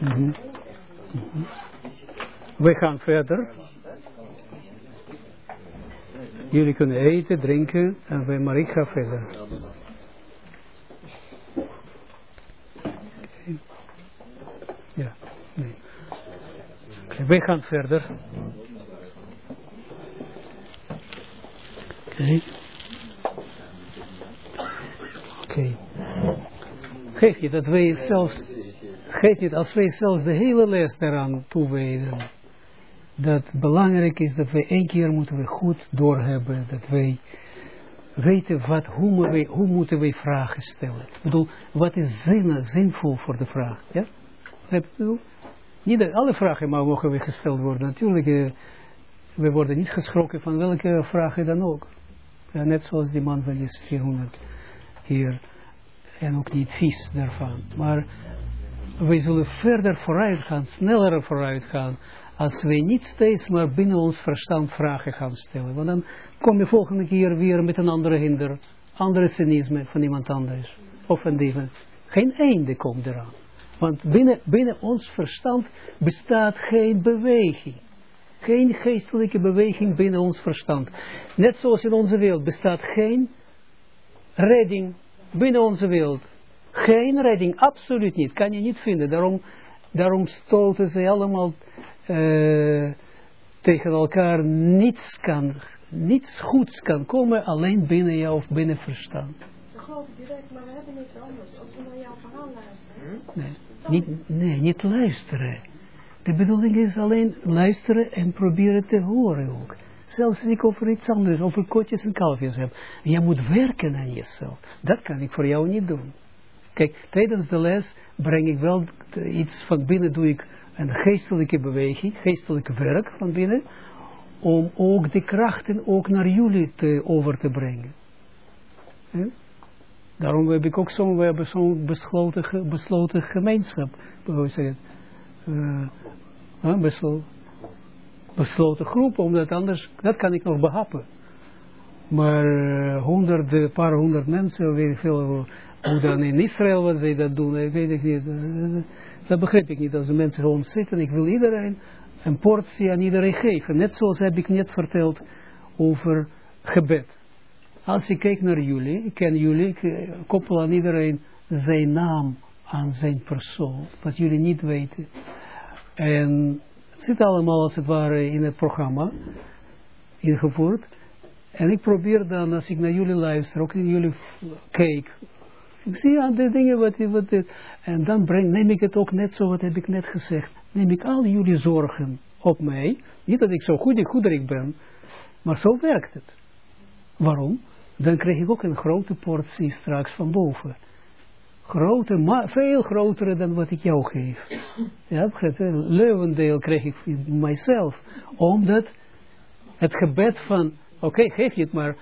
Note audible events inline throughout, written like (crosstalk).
Mhm. Mhm. We gaan verder. Jullie kunnen eten, drinken, en wij, maar ik ga verder. Ja, nee. Oké, wij gaan verder. Oké. Oké. Geef je dat wij zelfs, geef je als wij zelfs de hele les daaraan toewijden, dat belangrijk is dat wij één keer moeten we goed doorhebben, dat wij weten wat, hoe, wij, hoe moeten wij vragen stellen. Ik bedoel, wat is zin, zinvol voor de vraag, ja? Niet alle vragen maar mogen we gesteld worden. Natuurlijk, eh, we worden niet geschrokken van welke vragen dan ook. Ja, net zoals die man van die 400 hier. En ook niet vies daarvan. Maar we zullen verder vooruit gaan, sneller vooruit gaan. Als wij niet steeds maar binnen ons verstand vragen gaan stellen. Want dan kom je volgende keer weer met een andere hinder. Andere cynisme van iemand anders. Of een dieven. Geen einde komt eraan. Want binnen, binnen ons verstand bestaat geen beweging. Geen geestelijke beweging binnen ons verstand. Net zoals in onze wereld bestaat geen redding binnen onze wereld. Geen redding, absoluut niet. Kan je niet vinden. Daarom, daarom stoten ze allemaal uh, tegen elkaar. Niets kan, niets goeds kan komen alleen binnen jou of binnen verstand. Geloof ik direct, maar we hebben niets anders. Als we naar jouw verhaal luisteren. Nee, niet, nee, niet luisteren. De bedoeling is alleen luisteren en proberen te horen ook. Zelfs als ik over iets anders, over kotjes en kalfjes heb. Je moet werken aan jezelf. Dat kan ik voor jou niet doen. Kijk, tijdens de les breng ik wel iets van binnen, doe ik een geestelijke beweging, geestelijk werk van binnen, om ook de krachten ook naar jullie te, over te brengen. Daarom heb ik ook zo'n, besloten, besloten gemeenschap, we zeggen, uh, besloten, groep, omdat anders, dat kan ik nog behappen. Maar uh, honderden, paar honderd mensen, weet ik veel, hoe dan in Israël wat zij dat doen, weet ik niet. Dat begrijp ik niet, als de mensen gewoon zitten, ik wil iedereen een portie aan iedereen geven. Net zoals heb ik net verteld over gebed. Als ik kijk naar jullie, ik ken jullie, ik koppel aan iedereen zijn naam aan zijn persoon, wat jullie niet weten. En het zit allemaal als het ware in het programma ingevoerd. En ik probeer dan, als ik naar jullie luister, ook in jullie kijk, ik zie aan de dingen wat, wat en dan breng, neem ik het ook net zo, wat heb ik net gezegd, neem ik al jullie zorgen op mij, niet dat ik zo goed, goederik ben, maar zo werkt het. Waarom? Dan krijg ik ook een grote portie straks van boven. Grote, maar veel grotere dan wat ik jou geef. Ja, Leuwendeel krijg ik van mijzelf. Omdat het gebed van, oké, geef je het maar,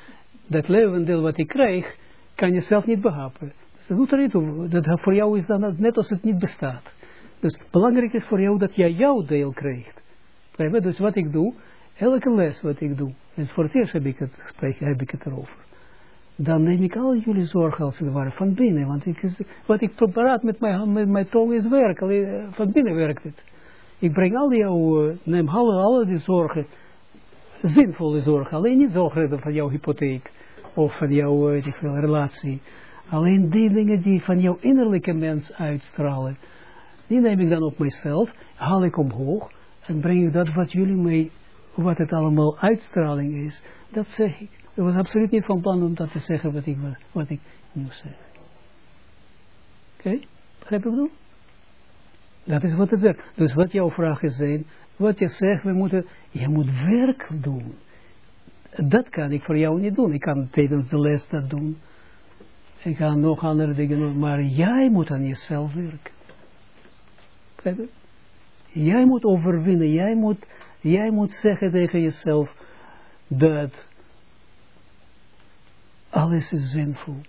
dat levendeel wat ik krijg, kan je zelf niet behappen. Dus dat doet er niet. Dat voor jou is dan net als het niet bestaat. Dus belangrijk is voor jou dat jij jouw deel krijgt. Dus wat ik doe, elke les wat ik doe, en voor het eerst heb ik het, spreek, heb ik het erover. Dan neem ik al jullie zorgen als het ware van binnen. Want ik wat ik praat met mijn, met mijn tong is werk. Alleen, van binnen werkt het. Ik breng al jouw, uh, neem alle, alle die zorgen, zinvolle zorgen. Alleen niet zorgen van jouw hypotheek. Of van jouw uh, ik wil, relatie. Alleen die dingen die van jouw innerlijke mens uitstralen. Die neem ik dan op mijzelf. Haal ik omhoog. En breng ik dat wat jullie mee, wat het allemaal uitstraling is. Dat zeg ik. Ik was absoluut niet van plan om dat te zeggen wat ik, wat ik moest zeggen. Oké? Okay? Begrijp je bedoel? Dat is wat het werkt. Dus wat jouw vragen zijn, wat je zegt, we moeten, je moet werk doen. Dat kan ik voor jou niet doen. Ik kan tijdens de les dat doen. Ik ga nog andere dingen doen. Maar jij moet aan jezelf werken. Jij moet overwinnen. Jij moet, jij moet zeggen tegen jezelf dat alles is zinvol.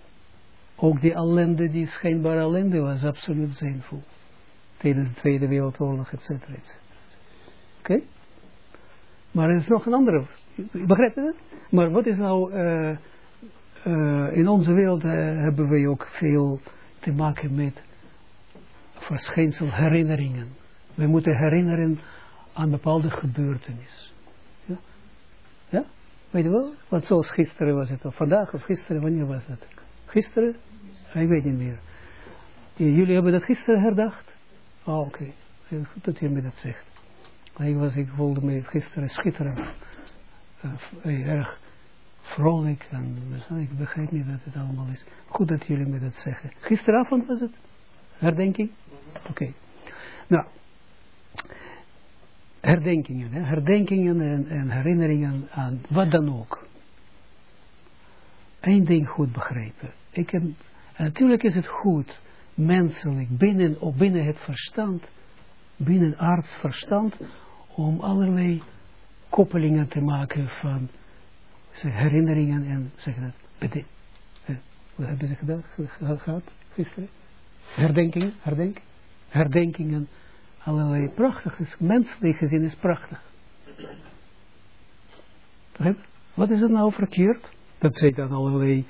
Ook die ellende, die schijnbare ellende, was absoluut zinvol. Tijdens de Tweede Wereldoorlog, et cetera, et cetera. Oké? Maar er is nog een andere. Begrijp je dat? Maar wat is nou... Uh, uh, in onze wereld uh, hebben we ook veel te maken met verschijnsel herinneringen. We moeten herinneren aan bepaalde gebeurtenissen. Ja? ja? Weet je wel? Want zoals gisteren was het, of vandaag of gisteren, wanneer was het? Gisteren? Ik weet niet meer. Jullie hebben dat gisteren herdacht? Oh, oké. Goed dat je me dat zegt. Ik, was, ik voelde me gisteren schitterend. Uh, erg vrolijk. En ik begrijp niet dat het allemaal is. Goed dat jullie me dat zeggen. Gisteravond was het? Herdenking? Oké. Nou. Herdenkingen. Hè? Herdenkingen en, en herinneringen aan wat dan ook. Eén ding goed begrepen. Ik heb, natuurlijk is het goed, menselijk, binnen, of binnen het verstand, binnen artsverstand, om allerlei koppelingen te maken van herinneringen en zeg dat, bede, wat hebben ze gedaan, gehad gisteren? Herdenkingen, herdenk, herdenkingen, allerlei prachtig, menselijk gezien is prachtig. Wat is het nou verkeerd? Dat zij dan allerlei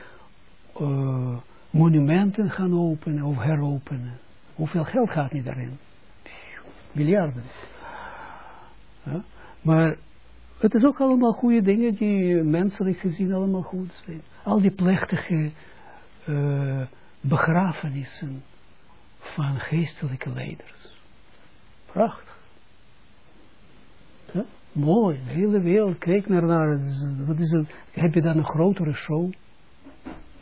uh, monumenten gaan openen of heropenen. Hoeveel geld gaat niet daarin? Miljarden. Ja? Maar het is ook allemaal goede dingen die menselijk gezien allemaal goed zijn. Al die plechtige uh, begrafenissen van geestelijke leiders. Prachtig. Mooi, de hele wereld kijkt naar naar. Wat is het? Heb je dan een grotere show?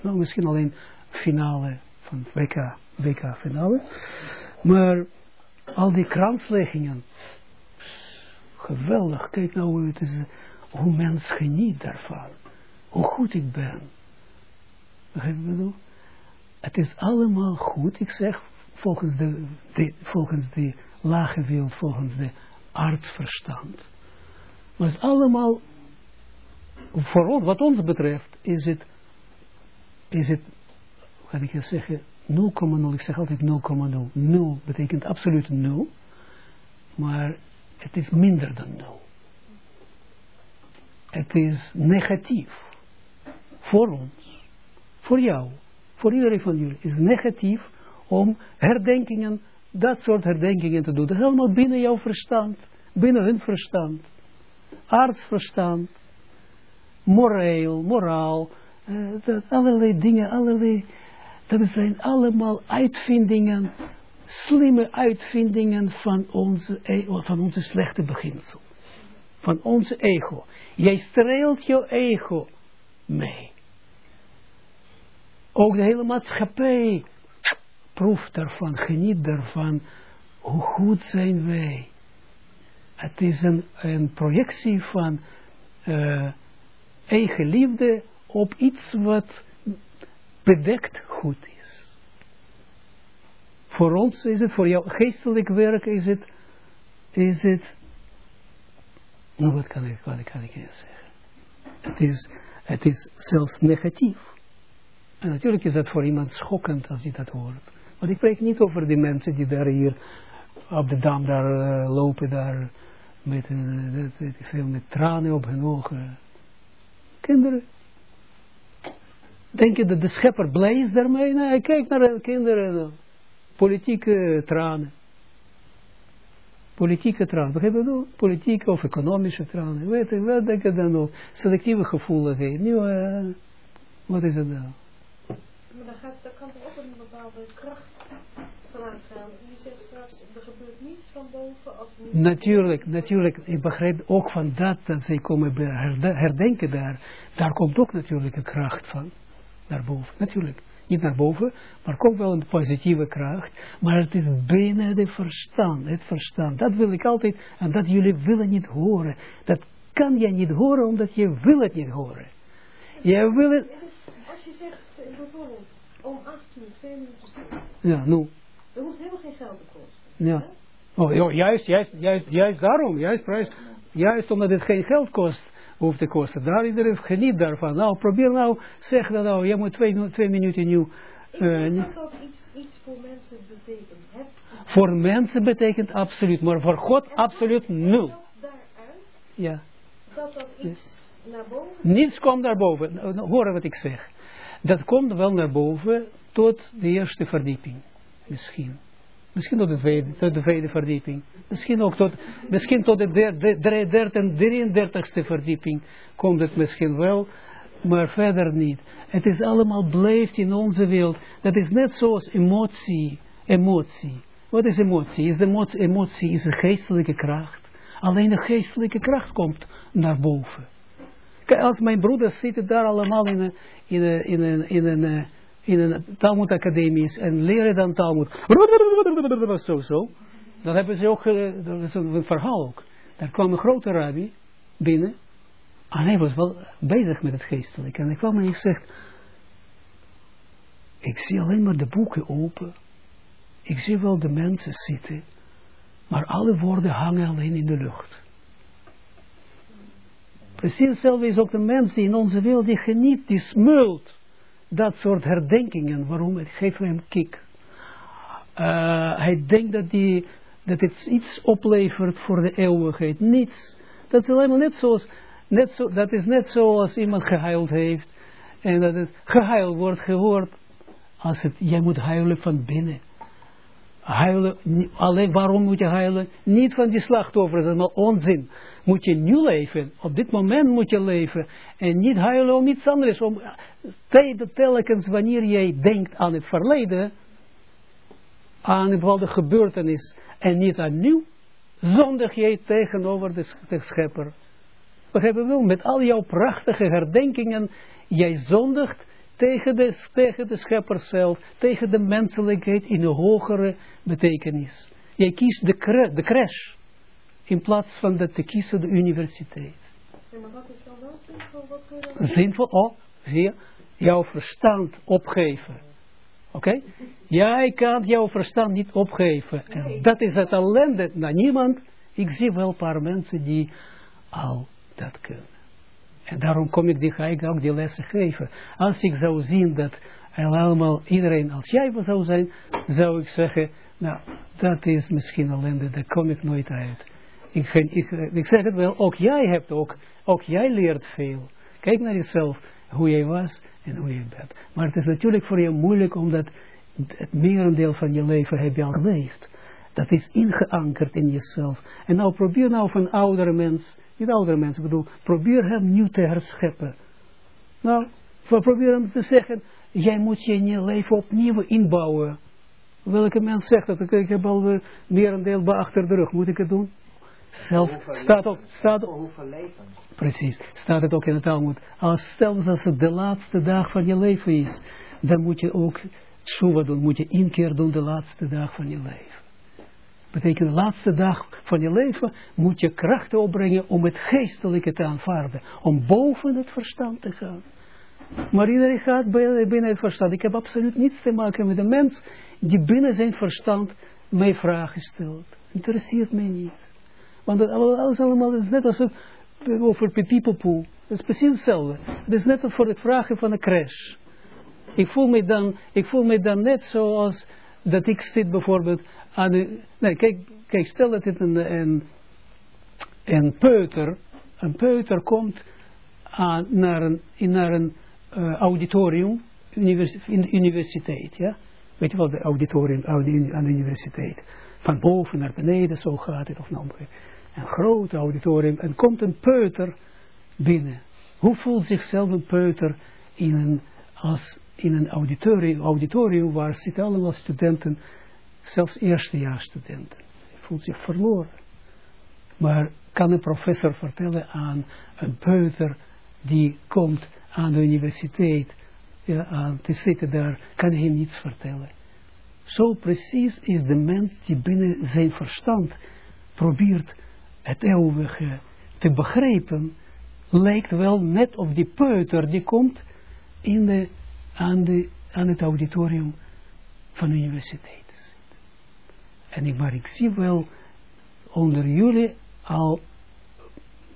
Nou, misschien alleen finale van WK, WK finale. Maar al die kransleggingen. Geweldig, kijk nou hoe het is, hoe mens geniet daarvan. Hoe goed ik ben. Het is allemaal goed, ik zeg, volgens de, volgens de lage wereld, volgens de artsverstand. Maar het is allemaal, voor wat ons betreft, is het, is het, kan ik je zeggen, 0,0, ik zeg altijd 0,0. 0 betekent absoluut 0, maar het is minder dan 0. Het is negatief. Voor ons, voor jou, voor iedereen van jullie, is negatief om herdenkingen, dat soort herdenkingen te doen. Dat is helemaal binnen jouw verstand, binnen hun verstand. Artsverstand, moreel, moraal, uh, dat, allerlei dingen, allerlei dat zijn allemaal uitvindingen, slimme uitvindingen van onze, e- van onze slechte beginsel. Van onze ego. Jij streelt je ego mee. Ook de hele maatschappij proeft daarvan, geniet daarvan. Hoe goed zijn wij. Het is een, een projectie van uh, eigen liefde op iets wat bedekt goed. Voor ons is het, voor jouw geestelijk werk is het, is het, nou wat kan ik, wat kan ik zeggen? Het is, het is zelfs negatief. En natuurlijk is dat voor iemand schokkend als hij dat hoort. Want ik spreek niet over die mensen die daar hier op de dam daar uh, lopen, daar met, veel met tranen op hun ogen. Kinderen, Denk je dat de schepper blij is daarmee? Nee, kijk naar de kinderen. Politieke tranen. Politieke tranen. Begrijp je Politieke of economische tranen. Weet je, wat denk je dan nog? Selectieve gevoeligheid. Nu, uh, wat is het nou? Maar dan, gaat, dan kan er ook een bepaalde kracht vanuit gaan. Je zegt straks, er gebeurt niets van boven als niet... Natuurlijk, natuurlijk. Ik begrijp ook van dat, dat zij komen herdenken daar. Daar komt ook natuurlijk een kracht van naar boven. Natuurlijk, niet naar boven, maar komt wel een positieve kracht. Maar het is binnen de verstand, het verstand. Dat wil ik altijd, en dat jullie willen niet horen. Dat kan je niet horen, omdat je wil het niet horen. Je wil het... Als je zegt, eh, bijvoorbeeld, om acht uur, twee minuten. Ja, nu. Dat hoeft helemaal geen geld te kosten. Ja. Oh, juist, juist, juist, juist daarom, juist, juist, juist omdat het geen geld kost hoeft te kosten. Daar iedereen geniet daarvan. Nou, probeer nou, zeg dat nou, je moet twee, twee minuten nieuw. Uh, dat dat iets, iets voor mensen betekent. voor mensen betekent absoluut, maar voor God en absoluut nul. Ja. Dat dat iets naar boven Niets komt naar boven. Nou, nou, hoor wat ik zeg. Dat komt wel naar boven tot de eerste verdieping. Misschien. Misschien tot de tweede, tot de verdieping. Misschien ook tot, misschien tot de 33ste verdieping komt het misschien wel, maar verder niet. Het is allemaal blijft in onze wereld. Dat is net zoals emotie. Emotie. Wat is emotie? Is de emotie, emotie is een geestelijke kracht. Alleen de geestelijke kracht komt naar boven. Kijk, als mijn broeders zitten daar allemaal in een, in een, in een, in een, eh, in een Talmud academie en leren dan Talmud. (laughs) Zo, zo. Dan hebben ze ook, dat is een verhaal ook. Daar kwam een grote rabbi binnen. En hij was wel bezig met het geestelijke. En hij kwam en ik zeg, ik zie alleen maar de boeken open. Ik zie wel de mensen zitten. Maar alle woorden hangen alleen in de lucht. Precies hetzelfde is ook de mens die in onze wereld, die geniet, die smult. Dat soort herdenkingen, waarom het geeft hem kick. Uh, hij denkt dat, die, dat het iets oplevert voor de eeuwigheid. Niets. Dat is helemaal net zoals, net zo, dat is net zoals iemand gehuild heeft. En dat het gehuild wordt gehoord. Als het, jij moet huilen van binnen. Huilen, alleen waarom moet je huilen? Niet van die slachtoffers, dat is maar onzin. Moet je nu leven, op dit moment moet je leven. En niet huilen om iets anders. Om, telkens wanneer jij denkt aan het verleden, aan een bepaalde gebeurtenis, en niet aan nieuw, zondig jij tegenover de, de schepper. hebben wel, met al jouw prachtige herdenkingen, jij zondigt tegen de, tegen de schepper zelf, tegen de menselijkheid in een hogere betekenis. Jij kiest de, crash, in plaats van dat te kiezen de universiteit. Ja, maar wat is dan wel zinvol? Wat zinvol, oh, zie je, jouw verstand opgeven. Oké? Okay? Jij kan jouw verstand niet opgeven. En dat is het ellende naar niemand. Ik zie wel een paar mensen die al dat kunnen. En daarom kom ik die, ga ik ook die lessen geven. Als ik zou zien dat allemaal iedereen als jij zou zijn, zou ik zeggen, nou, dat is misschien ellende, daar kom ik nooit uit. Ik, ik, ik zeg het wel, ook jij hebt ook, ook jij leert veel. Kijk naar jezelf, hoe jij was en hoe je bent. Maar het is natuurlijk voor je moeilijk, omdat het merendeel van je leven heb je al geleefd. Dat is ingeankerd in jezelf. En nou probeer nou van oudere mens, niet oudere mensen, bedoel, probeer hem nieuw te herscheppen. Nou, probeer hem te zeggen, jij moet je je leven opnieuw inbouwen. Welke mens zegt dat? Ik heb al meer een deel achter de rug. Moet ik het doen? Zelfs staat ook, staat ook, precies, staat het ook in het Talmud. Als zelfs als het de laatste dag van je leven is, dan moet je ook tshuva doen, moet je inkeer doen de laatste dag van je leven. Betekent de laatste dag van je leven moet je krachten opbrengen om het geestelijke te aanvaarden. Om boven het verstand te gaan. Maar iedereen gaat binnen het verstand. Ik heb absoluut niets te maken met een mens die binnen zijn verstand mij vragen stelt. Interesseert mij niet. Want alles allemaal is net als over pipipopoe. Het is precies hetzelfde. Het is net voor het vragen van een crash. Ik voel me dan, ik voel me dan net zoals dat ik zit bijvoorbeeld aan de... Nee, kijk, kijk stel dat het een, een, een peuter, een peuter komt aan, naar een, naar een uh, auditorium in de universiteit, ja. Weet je wel, de auditorium aan de universiteit. Van boven naar beneden, zo gaat het, of nou, een groot auditorium, en komt een peuter binnen. Hoe voelt zichzelf een peuter in een, als in een auditorium, auditorium waar zitten allemaal studenten, zelfs eerstejaarsstudenten. Hij voelt zich verloren. Maar kan een professor vertellen aan een peuter die komt aan de universiteit ja, aan te zitten daar, kan hij niets vertellen. Zo precies is de mens die binnen zijn verstand probeert het eeuwige te begrijpen, lijkt wel net of die peuter die komt in de, aan, de, aan het auditorium van de universiteit. En ik, maar ik zie wel onder jullie al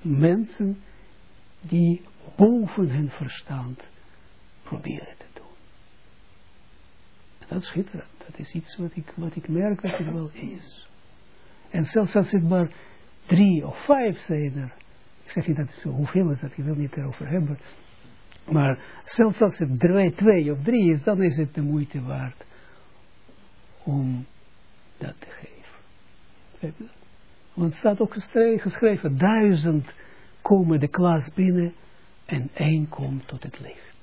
mensen die boven hun verstand proberen te doen. En dat is schitterend. Dat is iets wat ik, wat ik merk dat het wel is. En zelfs als het maar drie of vijf zijn er. Ik zeg niet dat het zo hoeveel is, dat ik wil niet erover hebben. Maar zelfs als het twee, twee of drie is, dan is het de moeite waard om dat te geven. Want het staat ook geschreven, duizend komen de klas binnen en één komt tot het licht.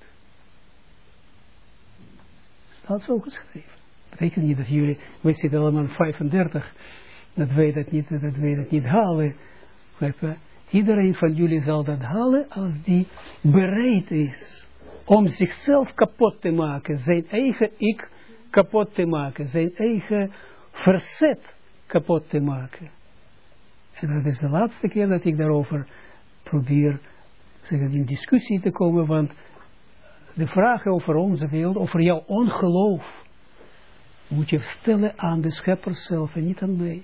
Staat zo geschreven. Betekent niet dat jullie, we zitten allemaal 35, dat wij dat niet, dat wij dat niet halen. Iedereen van jullie zal dat halen als die bereid is om zichzelf kapot te maken, zijn eigen ik kapot te maken, zijn eigen verzet kapot te maken. En dat is de laatste keer dat ik daarover probeer zeg, in discussie te komen, want de vraag over onze wereld, over jouw ongeloof, moet je stellen aan de schepper zelf en niet aan mij.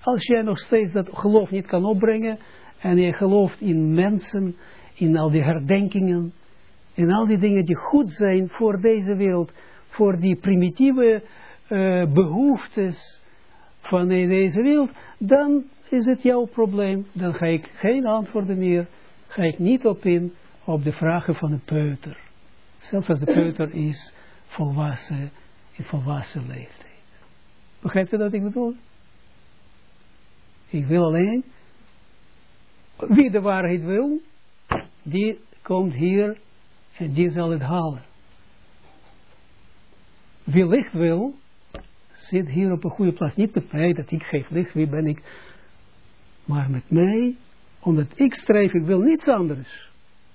Als jij nog steeds dat geloof niet kan opbrengen, en je gelooft in mensen, in al die herdenkingen, in al die dingen die goed zijn voor deze wereld, voor die primitieve uh, behoeftes van deze wereld, dan is het jouw probleem. Dan ga ik geen antwoorden meer, ga ik niet op in op de vragen van de peuter. Zelfs als de peuter is volwassen, in volwassen leeftijd. Begrijpt u dat ik bedoel? Ik wil alleen, wie de waarheid wil, die komt hier en die zal het halen. Wie licht wil, zit hier op een goede plaats. Niet met mij, dat ik geef licht, wie ben ik. Maar met mij, omdat ik streef, ik wil niets anders.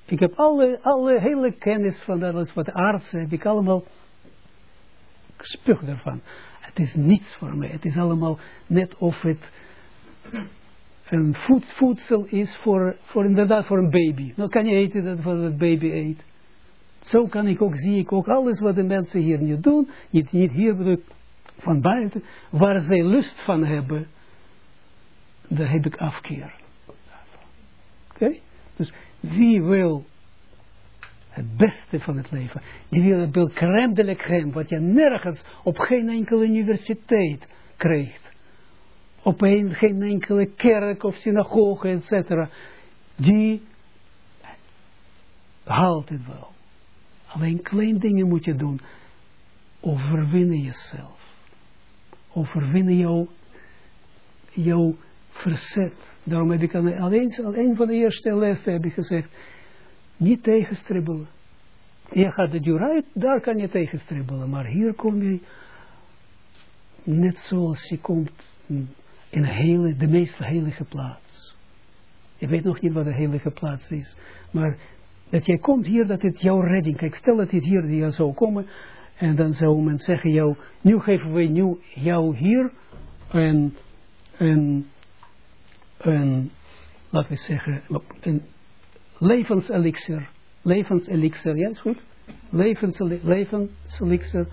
Ik heb alle, alle hele kennis van alles wat arts heb ik allemaal spuug ervan. Het is niets voor mij. Het is allemaal net of het een voed, voedsel is voor, voor inderdaad voor een baby. Nou kan je eten dat wat het baby eet. Zo kan ik ook, zie ik ook alles wat de mensen hier niet doen, niet, hier bedoel van buiten, waar zij lust van hebben, daar heb ik afkeer. Oké? Dus wie wil het beste van het leven, die wil het crème de wat je nergens op geen enkele universiteit krijgt. Op een, geen enkele kerk of synagoge, etc. Die haalt het wel. Alleen klein dingen moet je doen. Overwinnen jezelf. Overwinnen jouw, jouw verzet. Daarom heb ik alleen, alleen van de eerste lessen heb ik gezegd, niet tegenstribbelen. Je gaat de deur uit, daar kan je tegenstribbelen. Maar hier kom je, net zoals je komt in hele, de meest heilige plaats. Je weet nog niet wat de heilige plaats is. Maar dat jij komt hier, dat het jouw redding. Kijk, stel dat het hier die zou komen. En dan zou men zeggen jou, nu geven we jou hier een, een, een laten we zeggen, een levenselixer. Levenselixer, ja is goed? Levenselixer.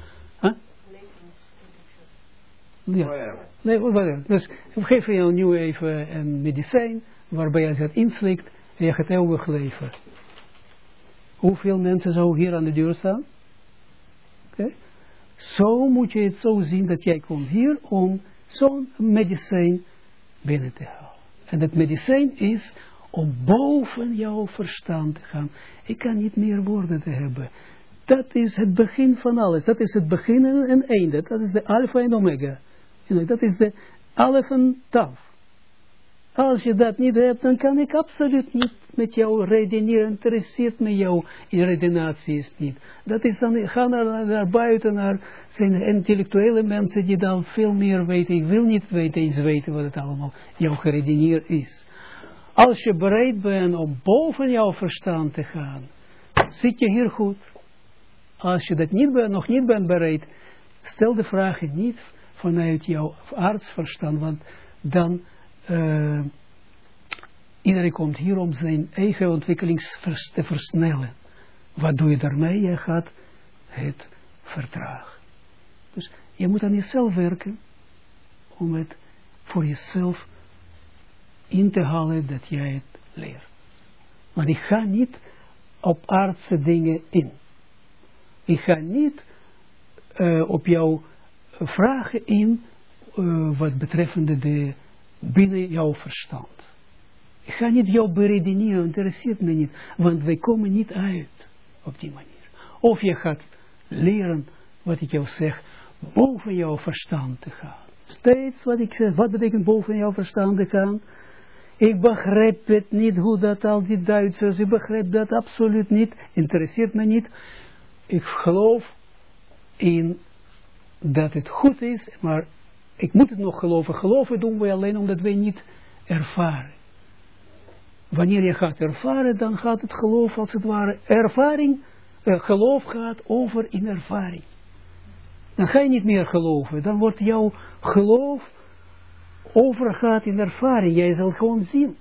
Ja. Nee, dus we geven jou nu even een medicijn waarbij je het inslikt en je gaat eeuwig leven. Hoeveel mensen zo hier aan de deur staan? Okay. Zo moet je het zo zien dat jij komt hier om zo'n medicijn binnen te halen. En dat medicijn is om boven jouw verstand te gaan. Ik kan niet meer woorden te hebben. Dat is het begin van alles. Dat is het begin en einde. Dat is de alfa en omega. Dat is de alef en taf. Als je dat niet hebt, dan kan ik absoluut niet met jou redeneren. Interesseert me jou in redenaties niet. Dat is dan, ga naar, naar buiten, naar zijn intellectuele mensen die dan veel meer weten. Ik wil niet weten, eens weten wat het allemaal jouw geredeneerd is. Als je bereid bent om boven jouw verstand te gaan, zit je hier goed. Als je dat niet bent, nog niet bent bereid, stel de vragen niet vanuit jouw artsverstand, want dan uh, iedereen komt hier om zijn eigen ontwikkeling te versnellen. Wat doe je daarmee? Je gaat het vertragen. Dus je moet aan jezelf werken om het voor jezelf in te halen dat jij het leert. Maar ik ga niet op aardse dingen in. Ik ga niet uh, op jouw vragen in uh, wat betreffende de binnen jouw verstand. Ik ga niet jou beredeneren, interesseert me niet, want wij komen niet uit op die manier. Of je gaat leren, wat ik jou zeg, boven jouw verstand te gaan. Steeds wat ik zeg, wat betekent boven jouw verstand gaan? Ik begrijp het niet hoe dat al die Duitsers, ik begrijp dat absoluut niet, interesseert me niet. Ik geloof in dat het goed is, maar ik moet het nog geloven. Geloven doen we alleen omdat wij niet ervaren. Wanneer je gaat ervaren, dan gaat het geloof als het ware ervaring, eh, geloof gaat over in ervaring. Dan ga je niet meer geloven, dan wordt jouw geloof overgaat in ervaring. Jij zal gewoon zien.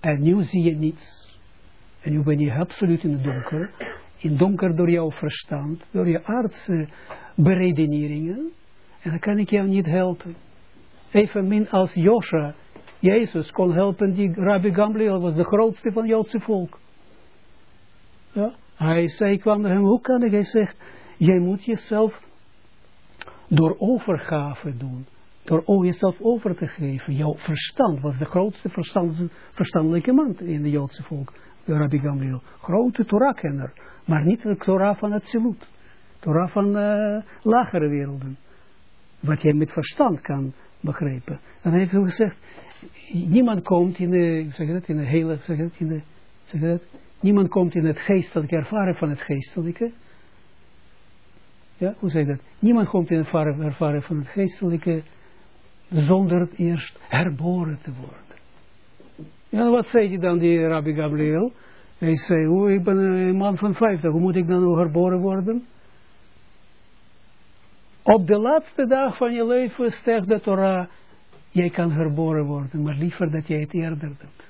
En nu zie je niets. En nu ben je absoluut in het donker. In donker door jouw verstand, door je aardse beredeneringen. En dan kan ik jou niet helpen. Evenmin als Josha, Jezus kon helpen, die Rabbi Gamliel was de grootste van Joodse volk. Ja? Hij zei, kwam naar hem, hoe kan ik? Hij zegt, jij moet jezelf door overgave doen. Door jezelf over te geven. Jouw verstand was de grootste verstand, verstandelijke man in de Joodse volk. Rabbi Gamliel. Grote Torah-kenner. Maar niet de Torah van het Zilut. Torah van uh, lagere werelden. Wat je met verstand kan begrijpen. En hij heeft gezegd, niemand komt in de, zeg dat, in de hele, zeg dat, in de, zeg dat, niemand komt in het geestelijke ervaren van het geestelijke. Ja, hoe zeg je dat? Niemand komt in het ervaren, van het geestelijke zonder eerst herboren te worden. Ja, wat zei hij dan, die Rabbi Gabriel? Hij zei, hoe, ik ben een man van vijftig, hoe moet ik dan nog herboren worden? Op de laatste dag van je leven zegt de Torah, jij kan herboren worden, maar liever dat jij het eerder doet.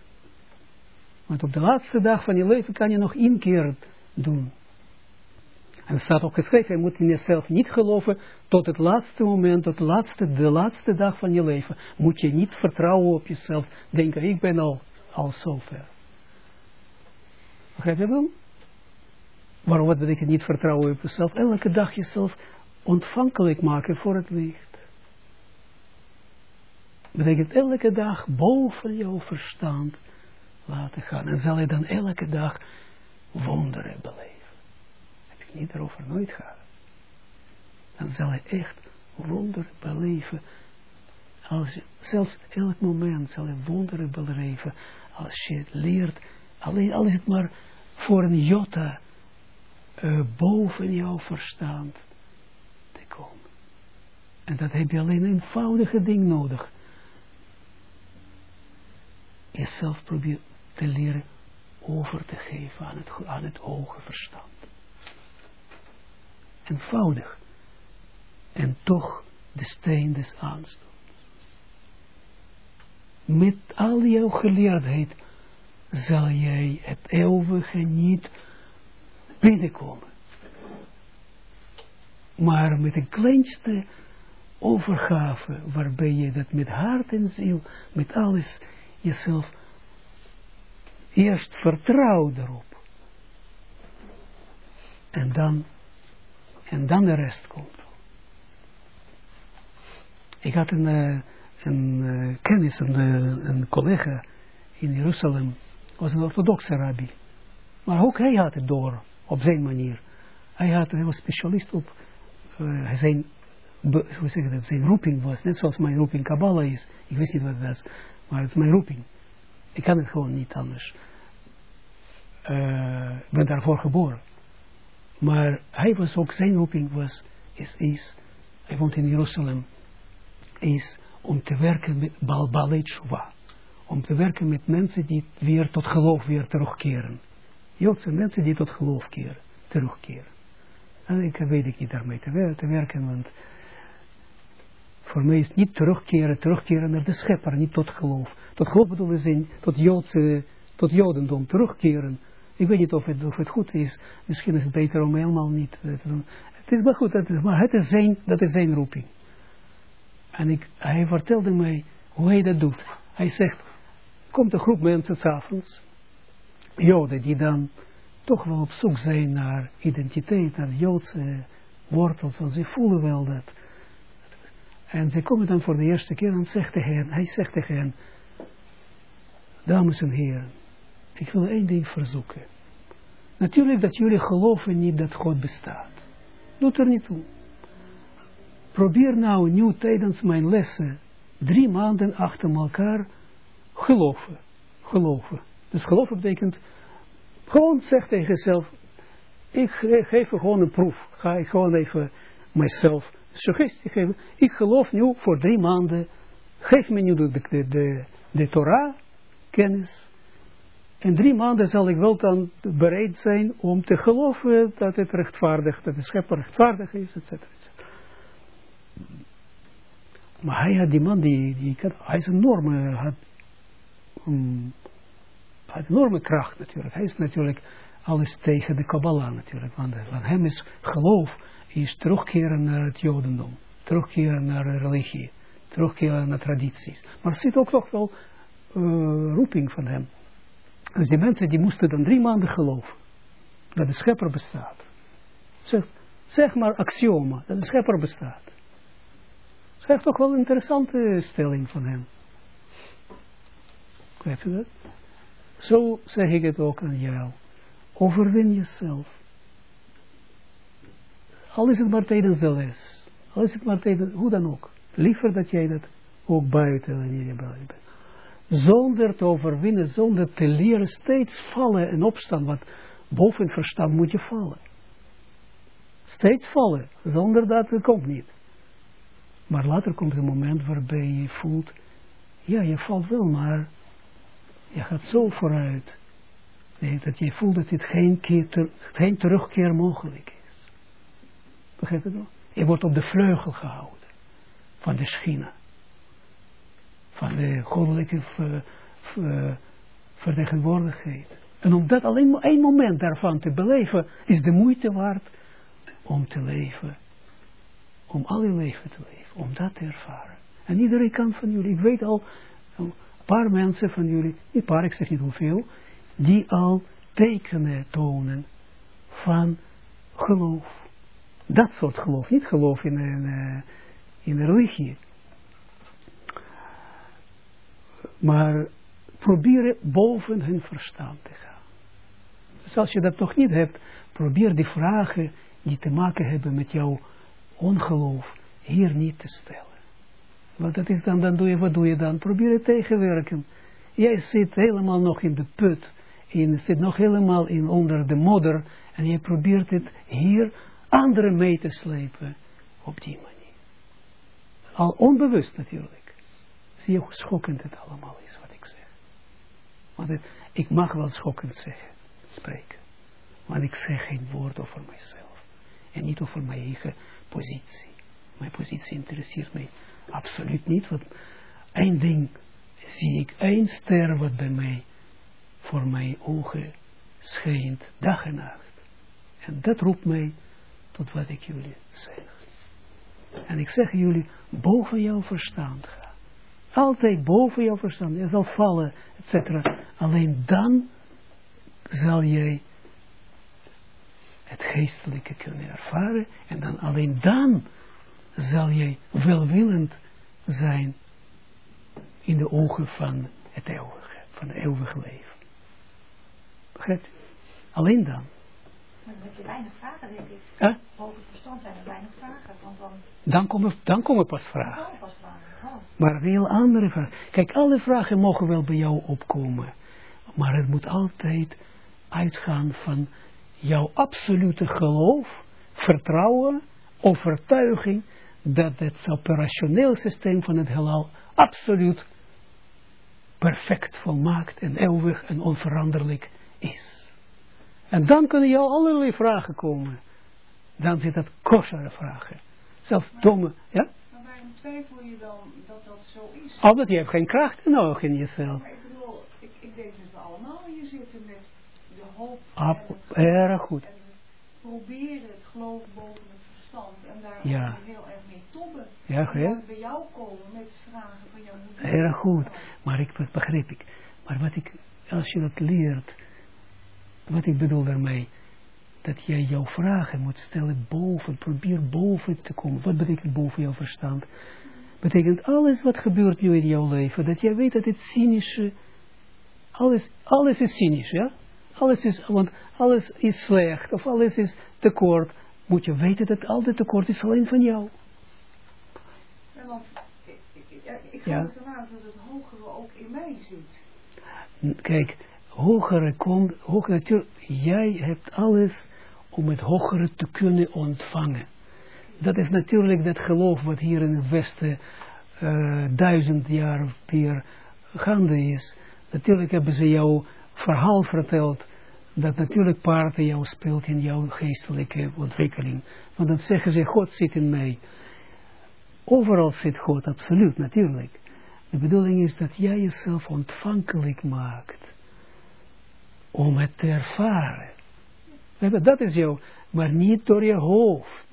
Want op de laatste dag van je leven kan je nog één keer doen. En er staat ook geschreven, je moet in jezelf niet geloven tot het laatste moment, tot de laatste, de laatste dag van je leven. Moet je niet vertrouwen op jezelf, denken, ik ben al, al zover. Begrijp je dan? Waarom wat betekent niet vertrouwen op jezelf? Elke dag jezelf ontvankelijk maken voor het licht. Betekent elke dag boven jouw verstand laten gaan. En zal je dan elke dag wonderen beleven. Heb ik niet erover nooit gehad. Dan zal je echt wonderen beleven. Als je, zelfs elk moment zal je wonderen beleven. Als je leert, alleen al is het maar voor een jota uh, boven jouw verstand en dat heb je alleen een eenvoudige ding nodig. Jezelf proberen te leren over te geven aan het, aan het hoge verstand. Eenvoudig. En toch de steen des aanstoot. Met al jouw geleerdheid zal jij het eeuwige niet binnenkomen. Maar met de kleinste overgave, waarbij je dat met hart en ziel, met alles, jezelf eerst vertrouwt erop. En dan, en dan de rest komt. Ik had een, uh, een uh, kennis, een, uh, een collega in Jeruzalem, was een orthodoxe rabbi. Maar ook hij had het door, op zijn manier. Hij, had, hij was specialist op zijn hoe zeg dat, zijn roeping was, net zoals mijn roeping Kabbalah is. Ik wist niet wat het was, maar het is mijn roeping. Ik kan het gewoon niet anders. Ik ben daarvoor geboren. Maar hij was ook, zijn roeping was, is, is hij woont in Jeruzalem, is om te werken met Balbalet Shuvah. Om te werken met mensen die weer tot geloof weer terugkeren. Joodse mensen die tot geloof keren, terugkeren. En ik weet ik niet daarmee te, te werken, want voor mij is niet terugkeren, terugkeren naar de schepper, niet tot geloof. Tot geloof bedoelen ze tot, Joodse, tot Jodendom terugkeren. Ik weet niet of het, of het goed is. Misschien is het beter om helemaal niet te doen. Het is wel goed, het is, maar het is zijn, dat is zijn roeping. En ik, hij vertelde mij hoe hij dat doet. Hij zegt, komt een groep mensen s'avonds, Joden, die dan toch wel op zoek zijn naar identiteit, naar Joodse wortels. En ze voelen wel dat en ze komen dan voor de eerste keer en zegt tegen hen, hij zegt tegen hen, dames en heren, ik wil één ding verzoeken. Natuurlijk dat jullie geloven niet dat God bestaat. Doet er niet toe. probeer nou nu tijdens mijn lessen drie maanden achter elkaar geloven. Geloven. Dus geloven betekent, gewoon zeg tegen jezelf, ik geef gewoon een proef. Ga ik gewoon even mijzelf suggestie geven. Ik geloof nu voor drie maanden, geef me nu de, de, de, de Torah, kennis. En drie maanden zal ik wel dan bereid zijn om te geloven dat het rechtvaardig, dat de schepper rechtvaardig is, etc. Maar hij had die man, die, die hij is enorme, had, um, had enorme kracht natuurlijk. Hij is natuurlijk alles tegen de Kabbalah natuurlijk. Want van hem is geloof, is terugkeren naar het Jodendom. Terugkeren naar religie. Terugkeren naar tradities. Maar er zit ook nog wel uh, roeping van hem. Dus die mensen die moesten dan drie maanden geloven. Dat de schepper bestaat. Zeg, zeg maar axioma, dat de schepper bestaat. Dat is toch wel een interessante stelling van hem. Weet je dat? Zo zeg ik het ook aan jou. Overwin jezelf. Al is het maar tijdens de les. Al is het maar tijdens, hoe dan ook. Liever dat jij dat ook buiten wanneer je buiten. Zonder te overwinnen, zonder te leren steeds vallen en opstaan. Want boven het verstand moet je vallen. Steeds vallen. Zonder dat, het komt niet. Maar later komt een moment waarbij je voelt, ja, je valt wel, maar je gaat zo vooruit. Dat je voelt dat dit geen, keer geen terugkeer mogelijk. Begrijp je wordt op de vleugel gehouden van de schina. Van de goddelijke vertegenwoordigheid. En om dat alleen één moment daarvan te beleven, is de moeite waard om te leven. Om al je leven te leven om dat te ervaren. En iedereen kan van jullie, ik weet al, een paar mensen van jullie, niet paar, ik zeg niet hoeveel, die al tekenen tonen van geloof. Dat soort geloof, niet geloof in een, uh, in een religie. Maar proberen boven hun verstand te gaan. Dus als je dat toch niet hebt, probeer die vragen die te maken hebben met jouw ongeloof, hier niet te stellen. Want dat is dan, dan doe je, wat doe je dan? Probeer het tegenwerken. Jij zit helemaal nog in de put, in, zit nog helemaal in onder de modder, en je probeert het hier anderen mee te slepen op die manier. Al onbewust natuurlijk. Zie je hoe schokkend het allemaal is wat ik zeg. Want ik mag wel schokkend zeggen, spreken. Maar ik zeg geen woord over mijzelf. En niet over mijn eigen positie. Mijn positie interesseert mij absoluut niet. Want één ding zie ik, één ster wat bij mij voor mijn ogen schijnt, dag en nacht. En dat roept mij tot wat ik jullie zeg. En ik zeg jullie, boven jouw verstand gaan. Altijd boven jouw verstand. Je zal vallen, etc. Alleen dan zal jij het geestelijke kunnen ervaren. En dan alleen dan zal jij welwillend zijn in de ogen van het eeuwige, van het eeuwige leven. Begrijpt? Alleen dan. Dan heb je weinig vragen, denk ik. Huh? Boven het verstand zijn er weinig vragen. Want dan, dan, komen, dan komen pas vragen. komen pas vragen. Oh. Maar heel andere vragen. Kijk, alle vragen mogen wel bij jou opkomen. Maar het moet altijd uitgaan van jouw absolute geloof, vertrouwen, overtuiging dat het operationeel systeem van het heelal absoluut perfect, volmaakt en eeuwig en onveranderlijk is. En dan kunnen jou allerlei vragen komen. Dan zit dat kostere vragen. Zelfs domme, ja? Maar waarom twijfel je dan dat dat zo is? Omdat je hebt geen kracht nodig in jezelf. Ik bedoel, ik, ik denk dat we allemaal hier zitten met de hoop erg goed. en we proberen het geloof boven het verstand en daar Ja. heel erg mee tobben. Ja, En dan bij jou komen met vragen van jou moet Erg goed. Maar ik, dat begrijp ik. Maar wat ik, als je dat leert, wat ik bedoel daarmee, dat jij jouw vragen moet stellen boven, probeer boven te komen. Wat betekent boven jouw verstand? Betekent alles wat gebeurt nu in jouw leven, dat jij weet dat het cynische, alles, alles is cynisch, ja? Alles is, want alles is slecht, of alles is tekort. Moet je weten dat al dit tekort is alleen van jou. En dan, ik, ik, ja, ik Ja. ga ervan uit dat het hogere ook in mij zit. Kijk, hogere komt, hogere jij hebt alles om het hogere te kunnen ontvangen. Dat is natuurlijk dat geloof wat hier in het Westen eh, duizend jaar weer gaande is. Natuurlijk hebben ze jouw verhaal verteld dat natuurlijk paarden jou speelt in jouw geestelijke ontwikkeling. Want dan zeggen ze, God zit in mij. Overal zit God, absoluut, natuurlijk. De bedoeling is dat jij jezelf ontvankelijk maakt om het te ervaren. Dat is jou, maar niet door je hoofd.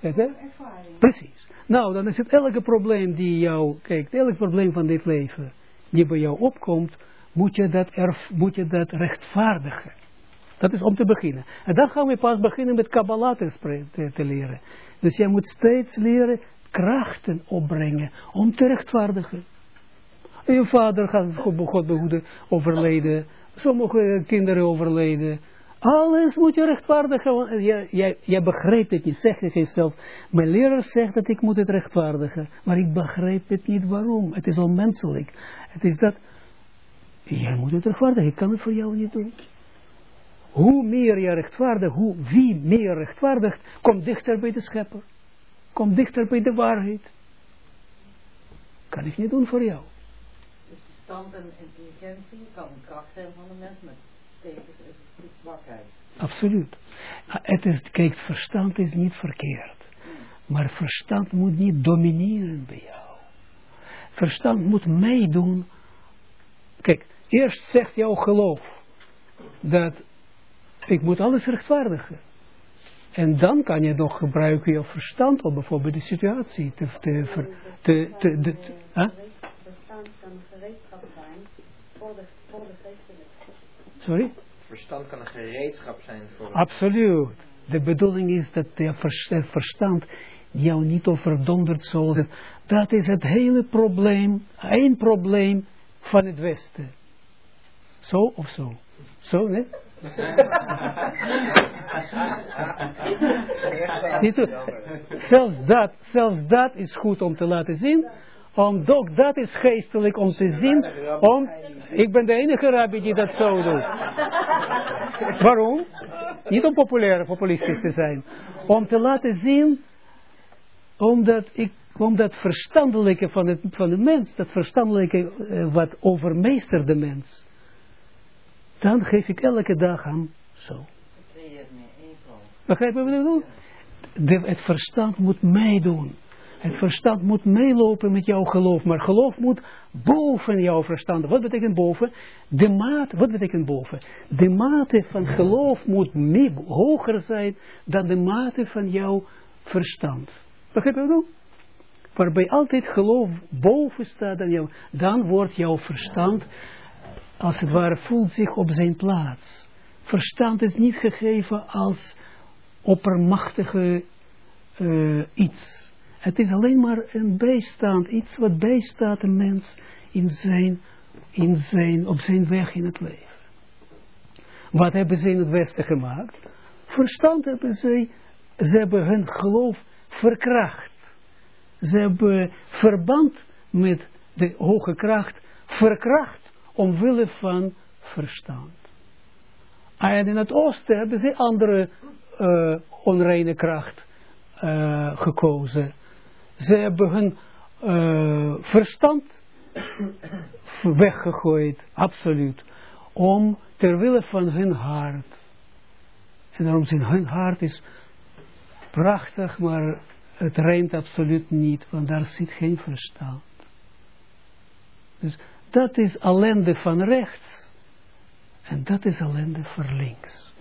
Ervaring. Precies. Nou, dan is het elke probleem die jou, kijk, elk probleem van dit leven die bij jou opkomt, moet je dat, erf, moet je dat rechtvaardigen. Dat is om te beginnen. En dan gaan we pas beginnen met Kabbalah te, leren. Dus jij moet steeds leren krachten opbrengen om te rechtvaardigen. Je vader gaat God behoeden overleden. Sommige kinderen overleden. Alles moet je rechtvaardigen. want Jij, begrijpt het niet. Zeg tegen jezelf. Mijn leraar zegt dat ik moet het rechtvaardigen. Maar ik begrijp het niet waarom. Het is onmenselijk. Het is dat. Jij moet het rechtvaardigen. Ik kan het voor jou niet doen. Hoe meer je rechtvaardigt, hoe wie meer rechtvaardigt, komt dichter bij de schepper. Komt dichter bij de waarheid. Kan ik niet doen voor jou. Verstand en intelligentie kan een kracht zijn van de mens, maar tevens is het een zwakheid. Absoluut. Ah, Het is, kijk, verstand is niet verkeerd. Maar verstand moet niet domineren bij jou. Verstand moet meedoen. Kijk, eerst zegt jouw geloof dat ik moet alles rechtvaardigen. En dan kan je nog gebruiken je verstand om bijvoorbeeld de situatie te, te, te, te, te, te-? Verstand kan gereedschap zijn voor de, voor de geestelijke. Sorry? Verstand kan een gereedschap zijn voor Absoluut. De bedoeling is dat de verstand jou niet overdondert zoals het. Dat is het hele probleem, één probleem van het Westen. Zo of zo? Zo, nee? (laughs) Ziet u? Zelfs dat, zelfs dat is goed om te laten zien. Om, ook dat is geestelijk om te zien. Om, ik ben de enige rabbi die dat zo doet. Waarom? Niet om populair, populistisch te zijn. Om te laten zien, omdat, ik, omdat verstandelijke van, het, van de mens, dat verstandelijke eh, wat overmeestert de mens, dan geef ik elke dag aan zo. Begrijp je wat ik bedoel? De, het verstand moet meedoen. Het verstand moet meelopen met jouw geloof. Maar geloof moet boven jouw verstand. Wat betekent boven? De mate, wat betekent boven? De mate van geloof moet hoger zijn dan de mate van jouw verstand. Begrijp je bedoel? Waarbij altijd geloof boven staat dan. Dan wordt jouw verstand, als het ware, voelt zich op zijn plaats. Verstand is niet gegeven als oppermachtige eh, iets. Het is alleen maar een bijstand, iets wat bijstaat een mens in zijn, in zijn, op zijn weg in het leven. Wat hebben ze in het Westen gemaakt? Verstand hebben ze, ze hebben hun geloof verkracht. Ze hebben verband met de hoge kracht verkracht omwille van verstand. En in het oosten hebben ze andere uh, onreine kracht uh, gekozen. Ze hebben hun uh, verstand weggegooid, absoluut, om terwille van hun hart. En daarom zijn hun hart is prachtig, maar het reint absoluut niet, want daar zit geen verstand. Dus dat is ellende van rechts. En dat is ellende van links.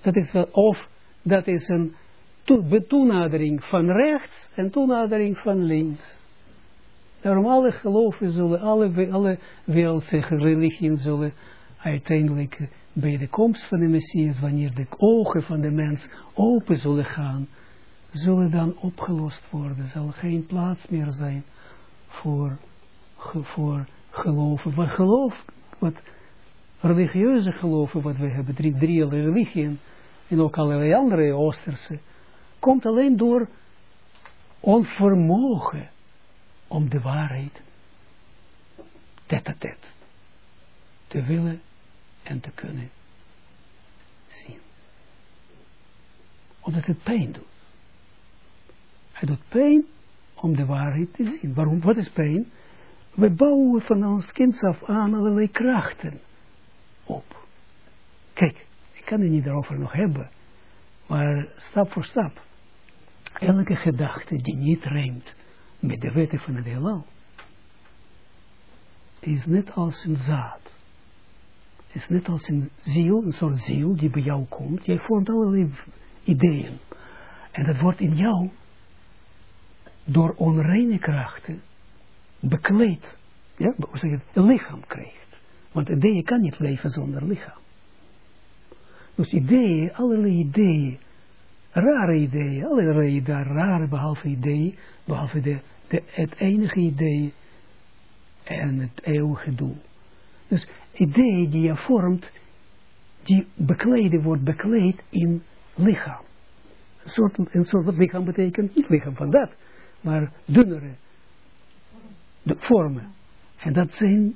Dat is of dat is een to, toenadering van rechts en toenadering van links. Daarom alle geloven zullen, alle, alle wereldse religieën zullen uiteindelijk bij de komst van de Messias, wanneer de ogen van de mens open zullen gaan, zullen dan opgelost worden. Zal geen plaats meer zijn voor, voor geloven. Wat geloof, wat religieuze geloven, wat we hebben, drie, drie religieën, en ook allerlei andere Oosterse, komt alleen door onvermogen om de waarheid tête tête te willen en te kunnen zien. Omdat het pijn doet. Hij doet pijn om de waarheid te zien. Waarom? Wat is pijn? We bouwen van ons kind af aan allerlei krachten op. Kijk, ik kan het niet erover nog hebben, maar stap voor stap. Elke gedachte die niet rijmt met de wetten van het heelal, is net als een zaad. is net als een ziel, een soort ziel die bij jou komt. Jij vormt allerlei ideeën. En dat wordt in jou door onreine krachten bekleed. Ja, hoe zeg je? Een lichaam krijgt. Want ideeën kan niet leven zonder lichaam. Dus ideeën, allerlei ideeën, rare ideeën, allerlei ideeën, rare behalve ideeën, behalve de, het enige idee en het eeuwige doel. Dus ideeën die je vormt, die bekleden wordt bekleed in lichaam. Een soort, een wat lichaam betekent, niet lichaam van dat, maar dunnere de vormen. En dat zijn,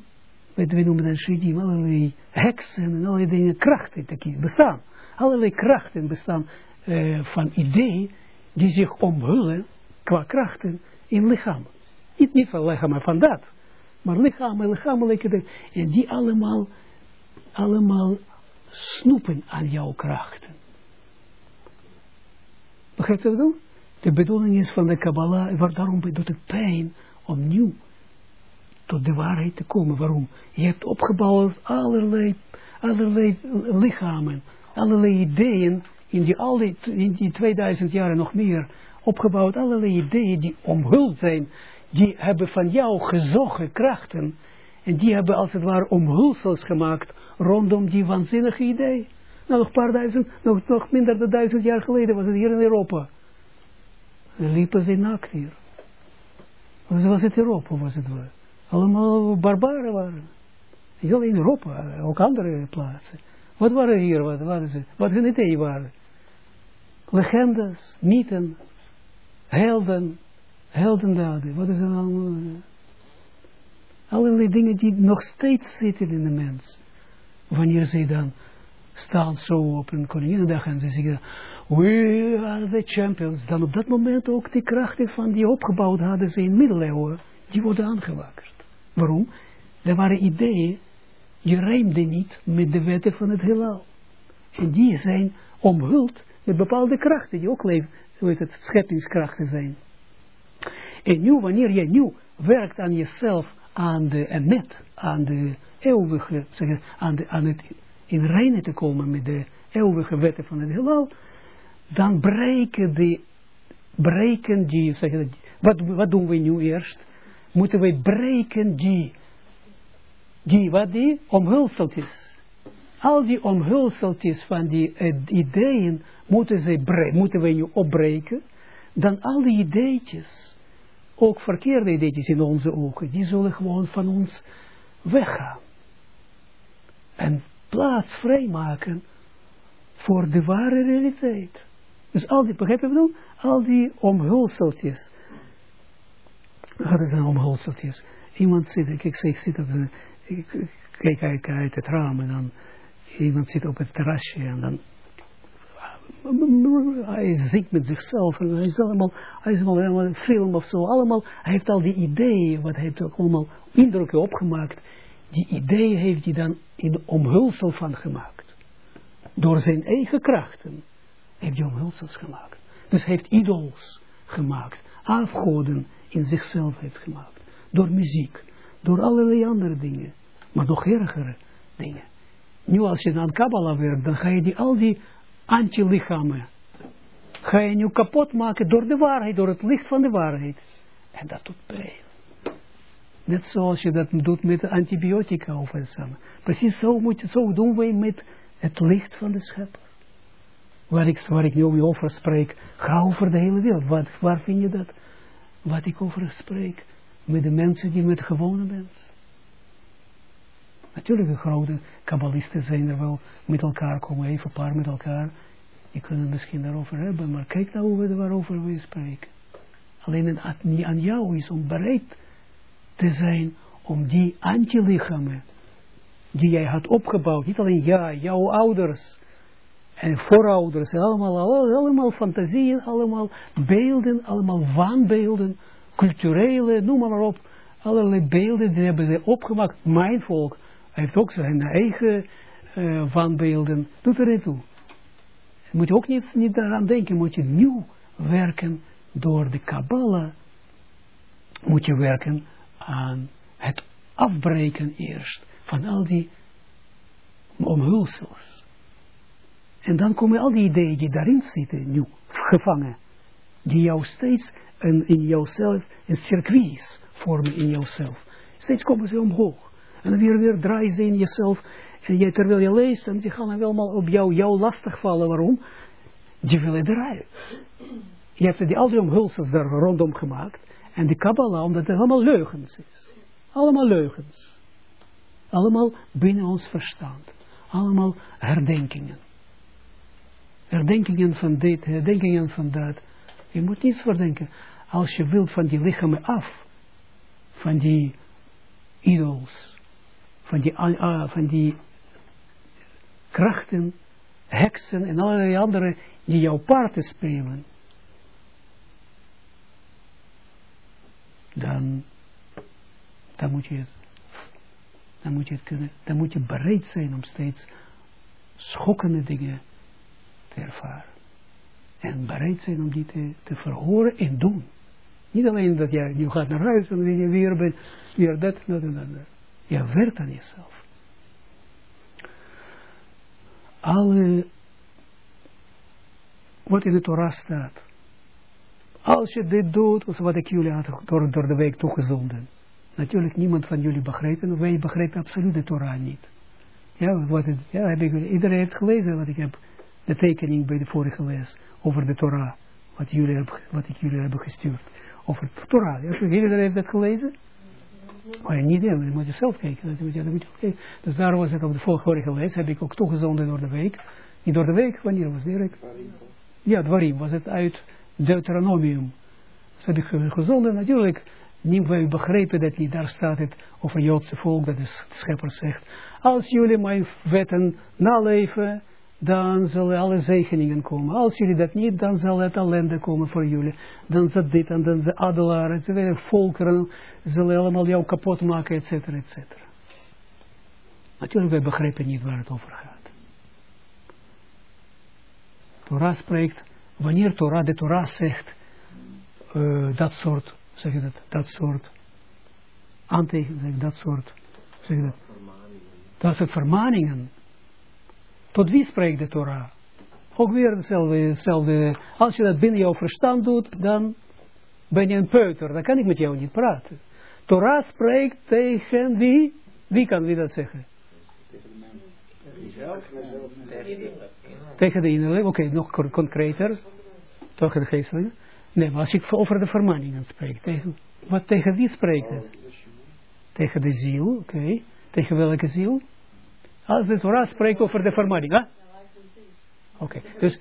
wat we noemen dan shidim, allerlei heksen en allerlei dingen, krachten bestaan. Allerlei krachten bestaan uh, van ideeën die zich omhullen qua krachten in lichaam. Niet, van lichaam, van dat. Maar lichaam en lichamelijke. En die allemaal, allemaal snoepen aan jouw krachten. Begrijpt u wat De bedoeling is van de Kabbalah, daarom doet het pijn om nieuw tot de waarheid te komen. Waarom? Je hebt opgebouwd allerlei, allerlei lichamen, allerlei ideeën, in die, al die, in die 2000 jaar nog meer, opgebouwd allerlei ideeën die omhuld zijn, die hebben van jou gezogen krachten, en die hebben als het ware omhulsels gemaakt rondom die waanzinnige idee. Nou, nog een paar duizend, nog, minder dan duizend jaar geleden was het hier in Europa. En liepen ze naakt hier. Was het Europa, was het wel allemaal barbaren waren. Niet alleen Europa, ook andere plaatsen. Wat waren hier, wat waren wat hun ideeën waren. Legendes, mythen, helden, heldendaden, wat is er allemaal? Allerlei dingen die nog steeds zitten in de mens. Wanneer ze dan staan zo op een koninginnedag en ze zeggen, we are the champions. Dan op dat moment ook die krachten van die opgebouwd hadden ze in middeleeuwen, die worden aangewakkerd. Waarom? Er waren ideeën, je rijmde niet met de wetten van het heelal. En die zijn omhuld met bepaalde krachten, die ook leven, weet het, scheppingskrachten zijn. En nu, wanneer jij nu werkt aan jezelf, aan de, net aan de eeuwige, zeg aan, de, aan het in reine te komen met de eeuwige wetten van het heelal, dan breken die, breken die, zeg wat, wat doen we nu eerst? moeten wij breken die, die wat die omhulseltjes. Al die omhulseltjes van die uh, ideeën moeten, ze moeten wij nu opbreken. Dan al die ideetjes, ook verkeerde ideetjes in onze ogen, die zullen gewoon van ons weggaan. En plaats vrijmaken voor de ware realiteit. Dus al die, begrijp ik bedoel? Al die omhulseltjes het zijn omhulseltjes. Iemand zit, ik, ik, ik zit op de, ik, kijk uit het raam en dan iemand zit op het terrasje en dan hij zingt met zichzelf en hij is allemaal, hij is allemaal een film of zo, allemaal, hij heeft al die ideeën, wat hij heeft ook allemaal indrukken opgemaakt, die ideeën heeft hij dan in omhulsel van gemaakt. Door zijn eigen krachten heeft hij omhulsels gemaakt. Dus heeft idols gemaakt, afgoden in zichzelf heeft gemaakt. Door muziek, door allerlei andere dingen. Maar nog ergere dingen. Nu als je aan Kabbalah werkt, dan ga je die, al die anti-lichamen, ga je nu kapot maken door de waarheid, door het licht van de waarheid. En dat doet pijn. Net zoals je dat doet met antibiotica of iets Precies zo, moet je, zo doen wij met het licht van de schepper. Waar ik, waar ik nu over spreek, ga over de hele wereld. Waar vind je dat? wat ik over spreek, met de mensen die met gewone mensen. Natuurlijk, de grote kabbalisten zijn er wel met elkaar, komen even paar met elkaar. Die kunnen misschien daarover hebben, maar kijk nou hoe waarover we spreken. Alleen het niet aan jou is om bereid te zijn om die antilichamen die jij had opgebouwd, niet alleen jij, jouw ouders en voorouders, allemaal, alle- allemaal fantasieën, allemaal beelden, allemaal waanbeelden, culturele, noem maar op, allerlei beelden, die hebben ze opgemaakt. Mijn volk heeft ook zijn eigen eh waanbeelden, doet er niet toe. Moet je ook niet, niet daaraan denken, moet je nieuw werken door de Kabbalah, moet je werken aan het afbreken eerst van al die omhulsels. En dan komen al die ideeën die daarin zitten, nu, gevangen, die jou steeds een, in jouzelf, een circuit vormen in jouzelf. Steeds komen ze omhoog. En weer, weer draaien ze in jezelf. En jij, terwijl je leest, en die gaan dan allemaal op jou, jou lastig vallen. Waarom? Die willen eruit. Je hebt die al die omhulsels daar rondom gemaakt. En de Kabbalah, omdat het allemaal leugens is. Allemaal leugens. Allemaal binnen ons verstand. Allemaal herdenkingen. Herdenkingen van dit, herdenkingen van dat. Je moet niets verdenken. Als je wilt van die lichamen af. Van die idols. Van die, a- van die krachten, heksen en allerlei andere die jouw parten spelen. Dan, dan moet je het, dan moet je kunnen, dan moet je bereid zijn om steeds schokkende dingen te ervaren. En bereid zijn om die te, te verhoren en doen. Niet alleen dat jij nu gaat naar huis en weer bent, weer dat, dat en dat. Je werkt aan jezelf. Alle, wat in de Torah staat. Als je dit doet, wat ik jullie had door, de week toegezonden. Natuurlijk niemand van jullie begreep en wij begrepen absoluut de Torah niet. Ja, wat het, ja iedereen heeft gelezen wat ik heb, de tekening bij de vorige les over de Torah. Wat, jullie heb, wat ik jullie heb gestuurd. Over de Torah. Ja, iedereen heeft dat gelezen? Maar niet helemaal, je moet zelf kijken. Dat moet je, dat moet je kijken. Dus daar was het op de vorige les, heb ik ook toegezonden door de week. Niet door de week, wanneer was direct? Ja, Dwarim was het uit Deuteronomium. Dus heb ik ge- gezonden, natuurlijk. Niet wij begrepen dat niet, daar staat het over Joodse volk, dat de schepper zegt. Als jullie mijn wetten naleven, dan zullen alle zegeningen komen. Als jullie dat niet, dan zal het ellende komen voor jullie. Dan zal dit en dan de adelaren, et cetera, volkeren, zullen allemaal jou kapot maken, et cetera, et cetera. Natuurlijk, wij begrijpen niet waar het over gaat. Torah spreekt, wanneer Torah, de Torah zegt, eh, dat soort, zeg je dat, dat soort, aantekeningen, dat soort, zeg je dat, dat soort vermaningen. Tot wie spreekt de Torah? Ook weer hetzelfde. Als je dat binnen jouw verstand doet, dan ben je een peuter. Dan kan ik met jou niet praten. Torah spreekt tegen wie? Wie kan wie dat zeggen? Tegen de innerlijke. Oké, nog con- concreter. Tegen de geestelijke. Nee, maar als ik over de vermaningen spreek. Tegen, wat, tegen wie spreekt het? Tegen de ziel, oké. Tegen welke ziel? Als de Torah spreekt over de vermaning? Oké, dus,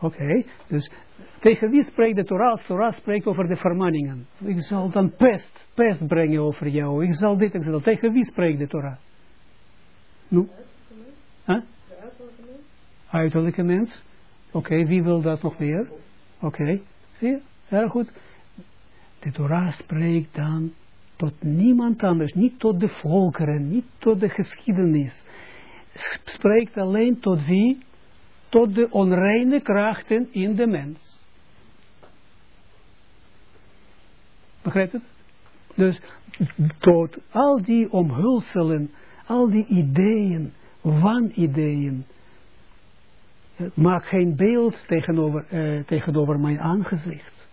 oké, dus tegen wie spreekt de Torah? Als Torah spreekt over de vermaningen. Ik zal dan pest, pest brengen over jou. Ik zal dit, ik zal. Tegen wie spreekt de Torah? Nu? Huh? De uiterlijke mens. Uiterlijke mens. Oké, wie wil dat nog meer? Oké, zie je? Heel goed. De Torah spreekt dan tot niemand anders, niet tot de volkeren, niet tot de geschiedenis. Spreekt alleen tot wie? Tot de onreine krachten in de mens. Begrijpt het? Dus tot al die omhulselen, al die ideeën, wanideeën, maak geen beeld tegenover, eh, tegenover mijn aangezicht.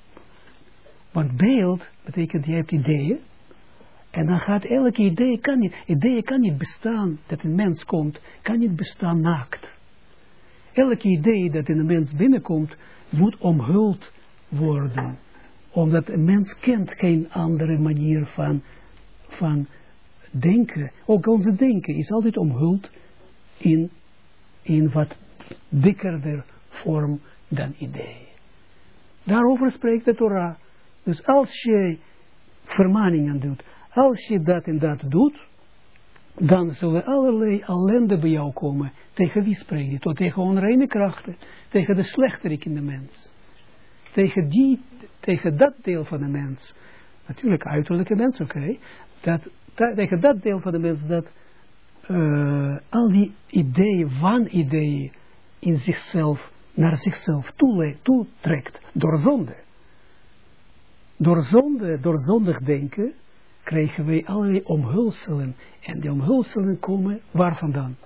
Want beeld betekent je hebt ideeën. En dan gaat elke idee, kan niet, idee kan niet bestaan, dat een mens komt, kan niet bestaan naakt. Elke idee dat in een mens binnenkomt, moet omhuld worden. Omdat een mens kent geen andere manier van, van denken. Ook onze denken is altijd omhuld in, in wat dikkerder vorm dan idee. Daarover spreekt de Torah. Dus als je vermaningen doet, als je dat en dat doet, dan zullen allerlei ellende bij jou komen. Tegen wie spreek je? Tot tegen onreine krachten, tegen de slechterik in de mens. Tegen, die, tegen dat deel van de mens. Natuurlijk uiterlijke mens, oké. Dat, tegen dat deel van de mens dat eh, al die ideeën, wanideeën in zichzelf, naar zichzelf toetrekt door zonde. Door zonde, door zondig denken, krijgen wij allerlei omhulselen. En die omhulselen komen waar vandaan?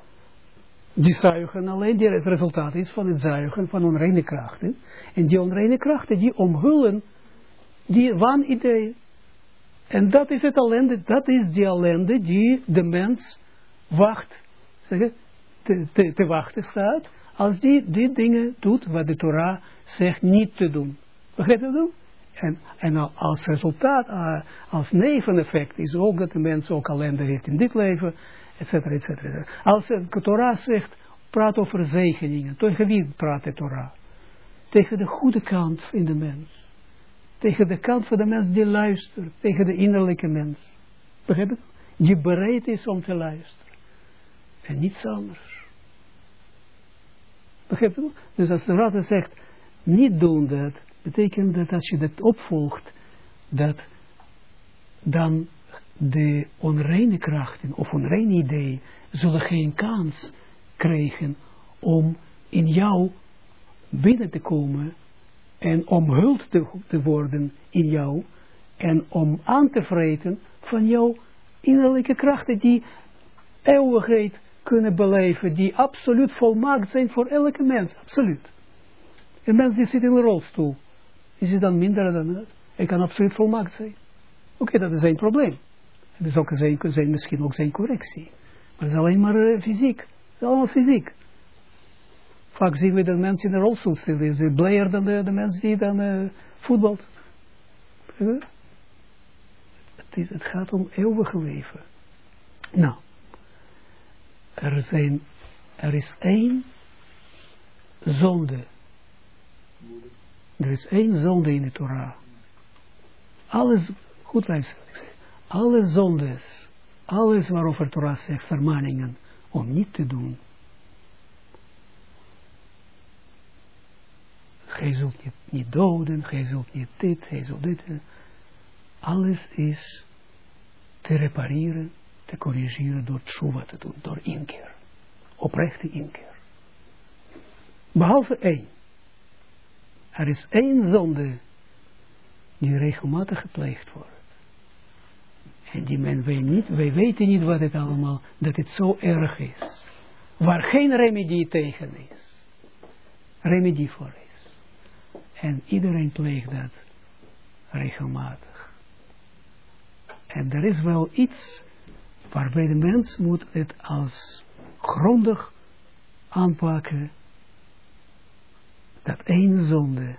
Die zuigen alleen, die het resultaat is van het zuigen van onreine krachten. En die onreine krachten, die omhullen die wanideeën. En dat is het ellende, dat is die ellende die de mens wacht, te, te wachten staat, als die die dingen doet wat de Torah zegt niet te doen. Begrijp je dat? En, en al- als resultaat, eh, als neveneffect is ook dat de mens ook ellende heeft in dit leven, et cetera, et cetera. et cetera. Als de Torah zegt, praat over zegeningen, tegen wie praat de Torah? Tegen de goede kant in de mens. Tegen de kant van de mens die luistert, tegen de innerlijke mens. Begrijp je? Die bereid is om te luisteren. En niets anders. Begrijp je? Dus als de Raad zegt, niet doen dat, betekent dat als je dat opvolgt, dat dan de onreine krachten of onreine ideeën zullen geen kans krijgen om in jou binnen te komen en omhuld te, te worden in jou en om aan te vreten van jouw innerlijke krachten die eeuwigheid kunnen beleven, die absoluut volmaakt zijn voor elke mens, absoluut. Een mens die zit in een rolstoel, is hij dan minder dan dat? Hij kan absoluut volmaakt zijn. Oké, dat is zijn probleem. Het is ook zijn, zijn, misschien ook zijn correctie. Maar het is alleen maar eh, fysiek. Het is allemaal fysiek. Vaak zien we dat mensen in de rolstoel zitten. Ze blijer dan de, de mens die dan eh, voetbalt. Het, is, het gaat om eeuwige leven. Nou, er, zijn, er is één zonde. Er is één zonde in de Torah. Alles, goed luisteren, ik zeg. Alle zondes, alles waarover Torah zegt, vermaningen, om niet te doen. Gij zult niet, niet doden, gij zult niet dit, gij zult dit. Alles is te repareren, te corrigeren door tshuva te doen, door inkeer. Oprechte inkeer. Behalve één. Er is één zonde die regelmatig gepleegd wordt. En die men weet niet, wij weten niet wat het allemaal, dat het zo erg is. Waar geen remedie tegen is. Remedie voor is. En iedereen pleegt dat regelmatig. En er is wel iets waarbij de mens moet het als grondig aanpakken. Dat één zonde,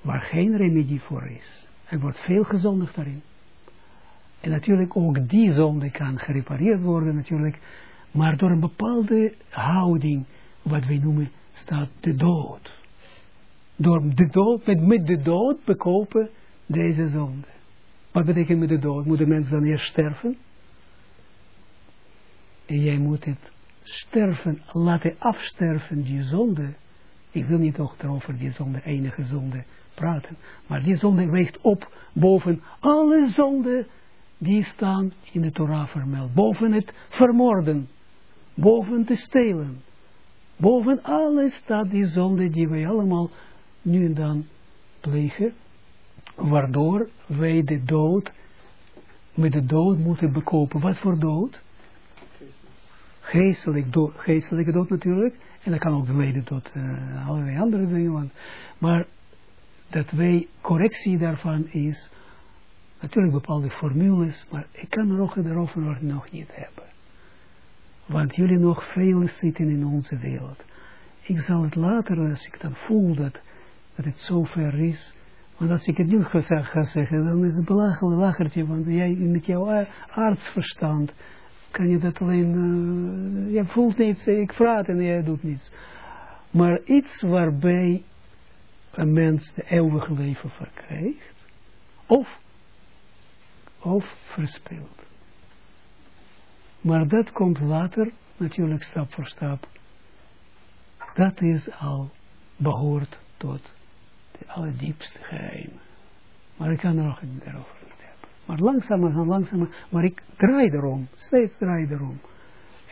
waar geen remedie voor is. Er wordt veel gezondigd daarin. En natuurlijk ook die zonde kan gerepareerd worden natuurlijk, maar door een bepaalde houding, wat wij noemen, staat de dood. Door de dood, met, de dood bekopen deze zonde. Wat betekent met de dood? Moet de mens dan eerst sterven? En jij moet het sterven, laten afsterven, die zonde. Ik wil niet ook over die zonde, enige zonde, praten. Maar die zonde weegt op boven alle zonden die staan in de Torah vermeld. Boven het vermoorden. Boven te stelen. Boven alles staat die zonde die wij allemaal nu en dan plegen. Waardoor wij de dood, met de dood moeten bekopen. Wat voor dood? Geestelijk dood, geestelijke dood natuurlijk. En dat kan ook leiden tot uh, allerlei andere dingen. Want, maar dat wij, correctie daarvan is, natuurlijk bepaalde formules, maar ik kan er ook daarover nog niet hebben. Want jullie nog veel zitten in onze wereld. Ik zal het later, als ik dan voel dat, dat het zover is, want als ik het nu ga, zeggen, dan is het belachelijk lachertje, want jij met jouw artsverstand kan je dat alleen, uh, je voelt niets, ik praat en jij doet niets. Maar iets waarbij een mens de eeuwige leven verkrijgt, of, of verspeeld. Maar dat komt later, natuurlijk stap voor stap. Dat is al behoort tot de allerdiepste geheimen. Maar ik kan er nog niet over. Maar langzamerhand, langzamerhand, maar ik draai erom, steeds draai erom.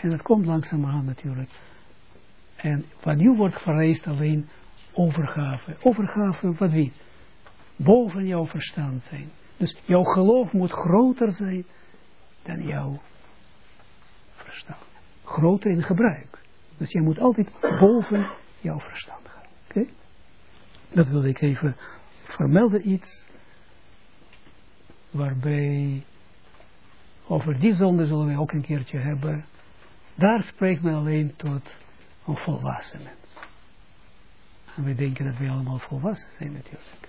En dat komt langzamerhand natuurlijk. En van nu wordt vereist alleen overgave. Overgave van wie? Boven jouw verstand zijn. Dus jouw geloof moet groter zijn dan jouw verstand. Groter in gebruik. Dus je moet altijd boven jouw verstand gaan. Oké? Dat wil ik even vermelden iets. Waarbij over die zonde zullen we ook een keertje hebben. Daar spreekt men alleen tot een volwassen mens. En we denken dat we allemaal volwassen zijn natuurlijk.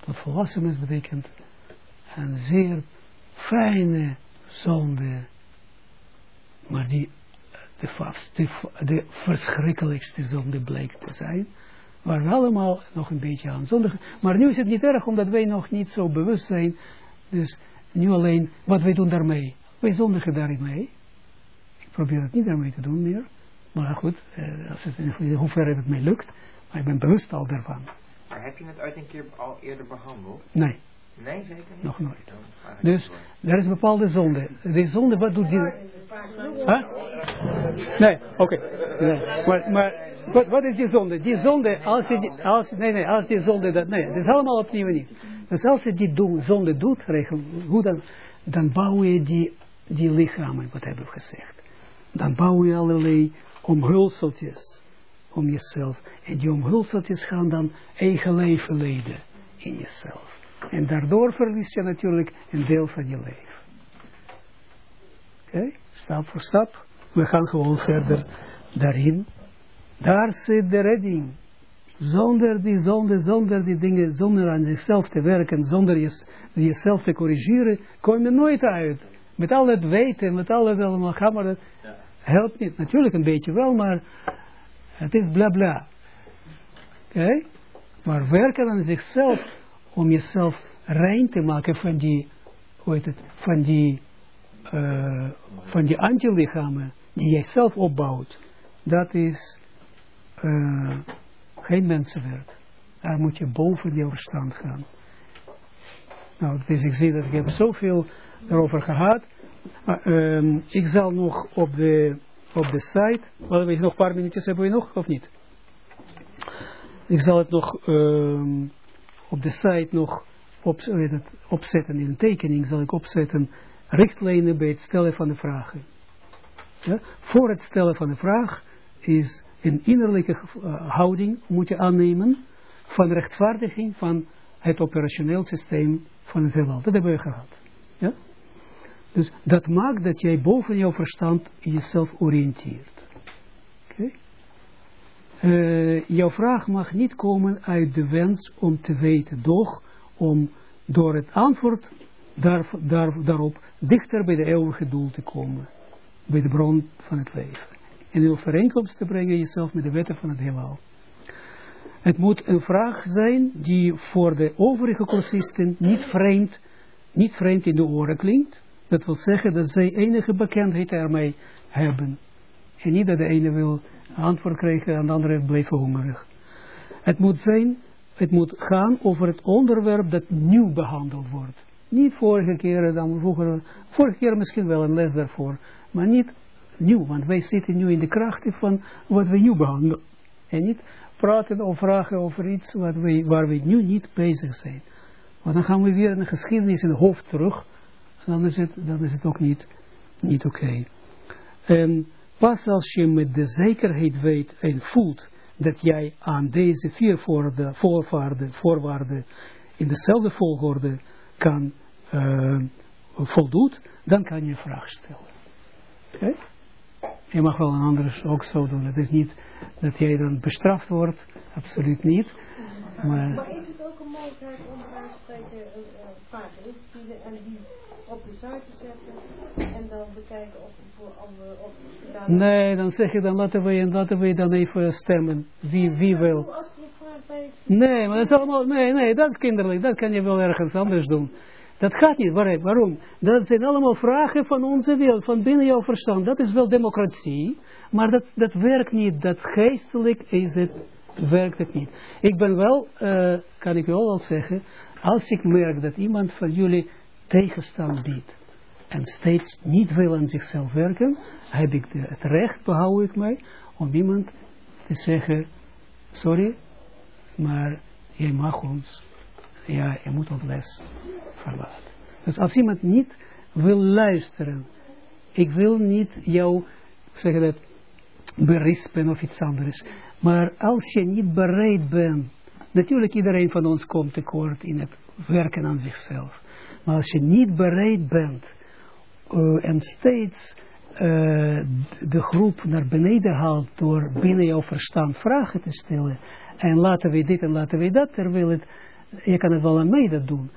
Tot volwassen mens betekent een zeer fijne zonde, maar die de, de, de verschrikkelijkste zonde blijkt te zijn, waar we allemaal nog een beetje aan zondigen. Maar nu is het niet erg, omdat wij nog niet zo bewust zijn. Dus nu alleen, wat wij doen daarmee. Wij zondigen daarin mee. Ik probeer het niet daarmee te doen meer. Maar goed, eh, als het, in hoeverre het mij lukt. Maar ik ben bewust al daarvan. Maar heb je het ooit een keer al eerder behandeld? Nee, Nee, zeker niet? nog nooit. Dus er is een bepaalde zonde. Die zonde, wat doet die? Huh? Nee, oké. Nee. Maar, maar wat, wat is die zonde? Die zonde, als je, die- als, nee, nee, als die zonde, dat, nee, dat is allemaal opnieuw niet. Dus als je die zonde doet, regel, hoe dan, dan bouw je die, die lichamen, wat hebben we gezegd. Dan bouw je allerlei omhulseltjes om jezelf. En die omhulseltjes gaan dan eigen leven leiden in jezelf. En daardoor verlies je natuurlijk een deel van je leven. Oké, stap voor stap. We gaan gewoon verder daarin. Daar zit de redding. Zonder die zonde, zonder die dingen, zonder aan zichzelf te werken, zonder jezelf te corrigeren, kom je nooit uit. Met al het weten, met al het allemaal, het helpt niet. Natuurlijk een beetje wel, maar het is bla bla. Oké? Maar werken aan zichzelf, om jezelf rein te maken van die, hoe heet het, van die, eh, van die antilichamen die jij zelf opbouwt, dat is eh, geen mensenwerk. Daar moet je boven je verstand gaan. Nou, dus ik zie dat ik heb zoveel erover gehad. Ehm, ik zal nog op de, op de site, wat we nog een paar minuutjes hebben we nog, of niet? Ik zal het nog ehm, op de site nog op, opzetten, in een tekening zal ik opzetten, richtlijnen bij het stellen van de vragen. Ja? Voor het stellen van de vraag is een innerlijke eh, houding moet je aannemen van rechtvaardiging van het operationeel systeem van het heelal. Dat hebben we gehad. Ja? Dus dat maakt dat jij boven jouw verstand jezelf oriënteert. Eh, jouw vraag mag niet komen uit de wens om te weten, doch om door het antwoord daar, daarop dichter bij de eeuwige doel te komen. Bij de bron van het leven. En in overeenkomst te brengen jezelf met de wetten van het heelal. Het moet een vraag zijn die voor de overige cursisten niet vreemd, niet vreemd in de oren klinkt. Dat wil zeggen dat zij enige bekendheid ermee hebben. En niet dat de ene wil antwoord krijgen en de andere blijft hongerig. Het moet zijn, het moet gaan over het onderwerp dat nieuw behandeld wordt. Niet vorige keer, dan vroeger, vorige keer misschien wel een les daarvoor, maar niet nieuw, want wij zitten nu in de krachten van wat we nieuw behandelen. En niet praten of vragen over iets wat we, waar we nu niet bezig zijn. Want dan gaan we weer in de geschiedenis in het hoofd terug, dan is het, dan is het ook niet, niet oké. En pas als je met de zekerheid weet en voelt dat jij aan deze vier voorwaarden, voorwaarden, in dezelfde volgorde kan uh, voldoet, dan kan je vraag stellen. Je mag wel een ander ook zo doen. Het is niet dat jij dan bestraft wordt, absoluut niet. Maar, Maar is het ook een mogelijkheid om bij spreken uh, vraag in te dienen en die op de site te zetten en dan bekijken of voor of gedaan Nee, dan zeg je dan laten we, laten we dan even stemmen. Wie, wie wil. Nee, maar dat is allemaal, nee, nee, dat is kinderlijk. Dat kan je wel ergens anders doen. Dat gaat niet. Waar- Waarom? Dat zijn allemaal vragen van onze wereld, van binnen jouw verstand. Dat is wel democratie, maar dat, dat werkt niet. Dat geestelijk is het, werkt het niet. Ik ben wel, eh, kan ik wel wel zeggen, als ik merk dat iemand van jullie tegenstand biedt en steeds niet wil aan zichzelf werken, heb ik het recht, behoud ik mij, om iemand te zeggen, sorry, maar jij mag ons, ja, je moet ons les verlaten. Dus als iemand niet wil luisteren, ik wil niet jou, zeg dat, berispen of iets anders, maar als je niet bereid bent, natuurlijk iedereen van ons komt tekort in het werken aan zichzelf, maar als je niet bereid bent eh, en steeds eh, de groep naar beneden haalt door binnen jouw verstand vragen te stellen. En laten we dit en laten we dat, terwijl het, je kan het wel aan mij dat doen.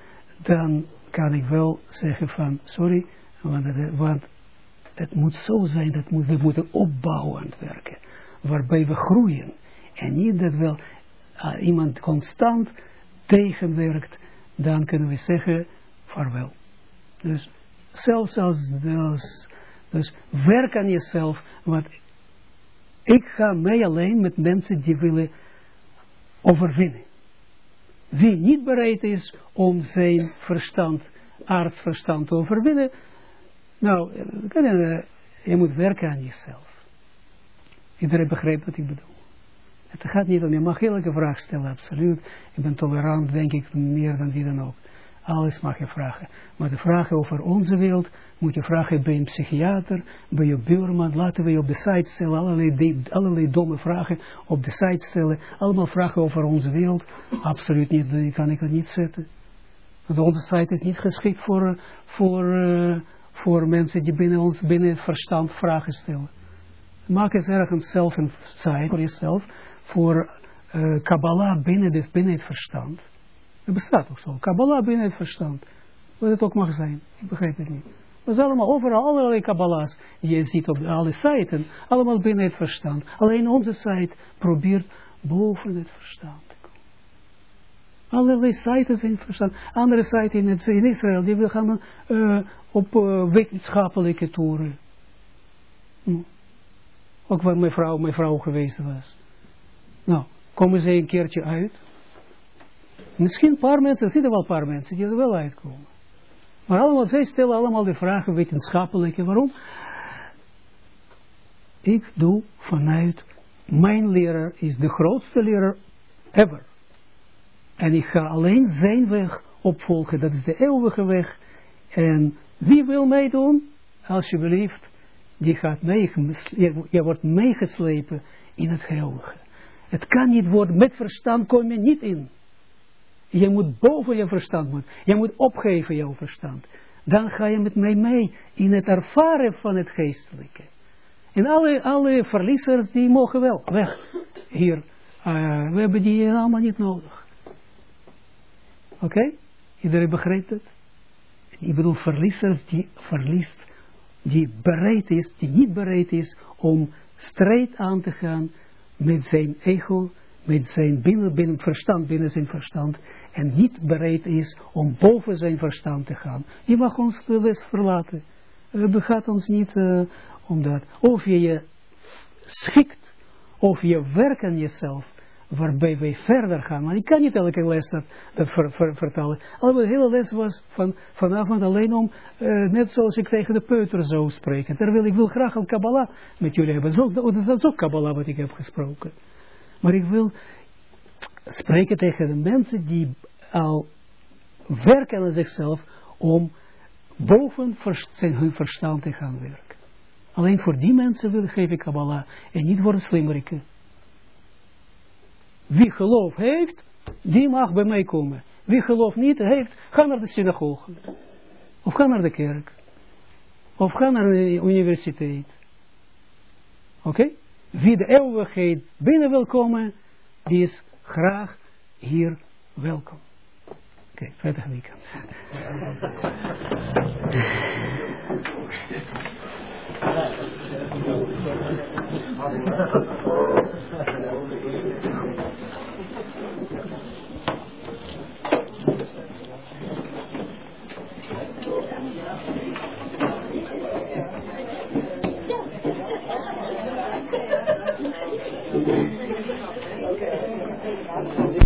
Dan kan ik wel zeggen van, sorry, want het, want het moet zo zijn dat we moeten opbouwend werken. Waarbij we groeien. En niet dat wel uh, iemand constant tegenwerkt, dan kunnen we zeggen, vaarwel. Dus zelfs als, als dus werk aan jezelf, want ik ga mee alleen met mensen die willen overwinnen. Wie niet bereid is om zijn verstand, aardverstand te overwinnen, nou, kan je, je moet werken aan jezelf. Iedereen begrijpt wat ik bedoel. Het gaat niet om, je mag elke vraag stellen, absoluut. Ik ben tolerant, denk ik, meer dan wie dan ook. Alles mag je vragen. Maar de vragen over onze wereld moet je vragen bij een psychiater, bij je buurman. Laten we je op de site stellen, allerlei, domme vragen op de site stellen. Allemaal vragen over onze wereld. Absoluut niet, die kan ik het niet zetten. Want onze site is niet geschikt voor, voor, uh, voor mensen die binnen ons, binnen het verstand vragen stellen. Maak eens ergens zelf een site voor jezelf, voor uh, Kabbalah binnen, binnen het verstand. Het bestaat ook zo. Kabbalah binnen het verstand. Wat het ook mag zijn. Ik begrijp het niet. We zijn allemaal overal allerlei Kabbalahs. Je ziet op alle sites. Allemaal binnen het verstand. Alleen onze site probeert boven het verstand te komen. Allerlei sites in het verstand. Andere sites in, Israël. Die wil gaan uh, op uh, wetenschappelijke toeren. Hm. Ook waar mijn vrouw, mijn vrouw geweest was. Nou, komen ze een keertje uit. Misschien een paar mensen, er zitten wel een paar mensen die er wel uitkomen. Maar allemaal, zij stellen allemaal de vragen wetenschappelijke. Waarom? Ik doe vanuit, mijn leraar is de grootste leraar ever. En ik ga alleen zijn weg opvolgen. Dat is de eeuwige weg. En wie wil meedoen? Alsjeblieft, die gaat mee, je, wordt meegeslepen in het eeuwige. Het kan niet worden, met verstand kom je niet in. Je moet boven je verstand moeten. Je moet opgeven jouw verstand. Dan ga je met mij mee in het ervaren van het geestelijke. En alle, alle verliezers die mogen wel weg. Hier, uh, we hebben die allemaal niet nodig. Oké? Iedereen begrijpt het? Ik bedoel verliezers die verliest, die bereid is, die niet bereid is om strijd aan te gaan met zijn ego, met zijn binnen, verstand, binnen zijn verstand, en niet bereid is om boven zijn verstand te gaan. Je mag ons de les verlaten. Het gaat ons niet uh, om dat. Of je je schikt, of je werkt aan jezelf, waarbij wij verder gaan. Maar ik kan niet elke les dat, dat ver, ver, vertellen. Alhoewel de hele les was van, vanavond alleen om, uh, net zoals ik tegen de peuter zou spreken. Terwijl ik wil graag een Kabbalah met jullie hebben. Dat is ook Kabbalah wat ik heb gesproken. Maar ik wil spreken tegen de mensen die al werken aan zichzelf om boven hun verstand te gaan werken. Alleen voor die mensen wil, geef ik Kabbalah en niet voor de slimmeriken. Wie geloof heeft, die mag bij mij komen. Wie geloof niet heeft, ga naar de synagoge. Of ga naar de kerk. Of ga naar de universiteit. Oké? Wie de eeuwigheid binnen wil komen, die is graag hier welkom. Oké, prettig weekend. (laughs) Thank you.